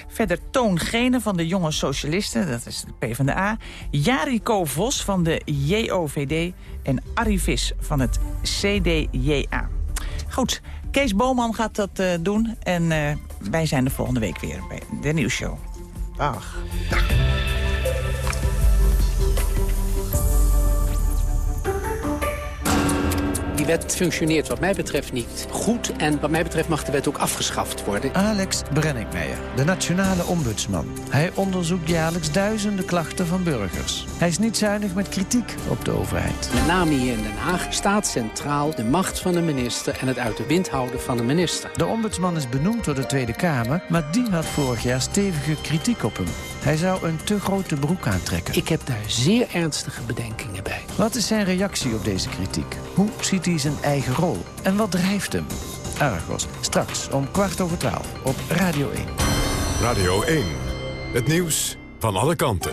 Verder Toon Gene van de Jonge Socialisten, dat is de PvdA. Jariko Vos van de JOVD. En Arie Vis van het CDJA. Goed, Kees Boman gaat dat eh, doen. En eh, wij zijn de volgende week weer bij de nieuwsshow. Dag. Die Die wet functioneert wat mij betreft niet goed. En wat mij betreft mag de wet ook afgeschaft worden. Alex Brenninkmeijer, de nationale ombudsman. Hij onderzoekt jaarlijks duizenden klachten van burgers. Hij is niet zuinig met kritiek op de overheid. Met name hier in Den Haag staat centraal de macht van de minister... en het uit de wind houden van de minister. De ombudsman is benoemd door de Tweede Kamer... maar die had vorig jaar stevige kritiek op hem. Hij zou een te grote broek aantrekken. Ik heb daar zeer ernstige bedenkingen bij. Wat is zijn reactie op deze kritiek? Hoe ziet hij zijn eigen rol? En wat drijft hem? Argos, straks om kwart over twaalf op Radio 1. Radio 1. Het nieuws van alle kanten.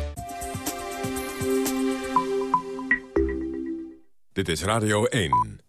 Dit is Radio 1.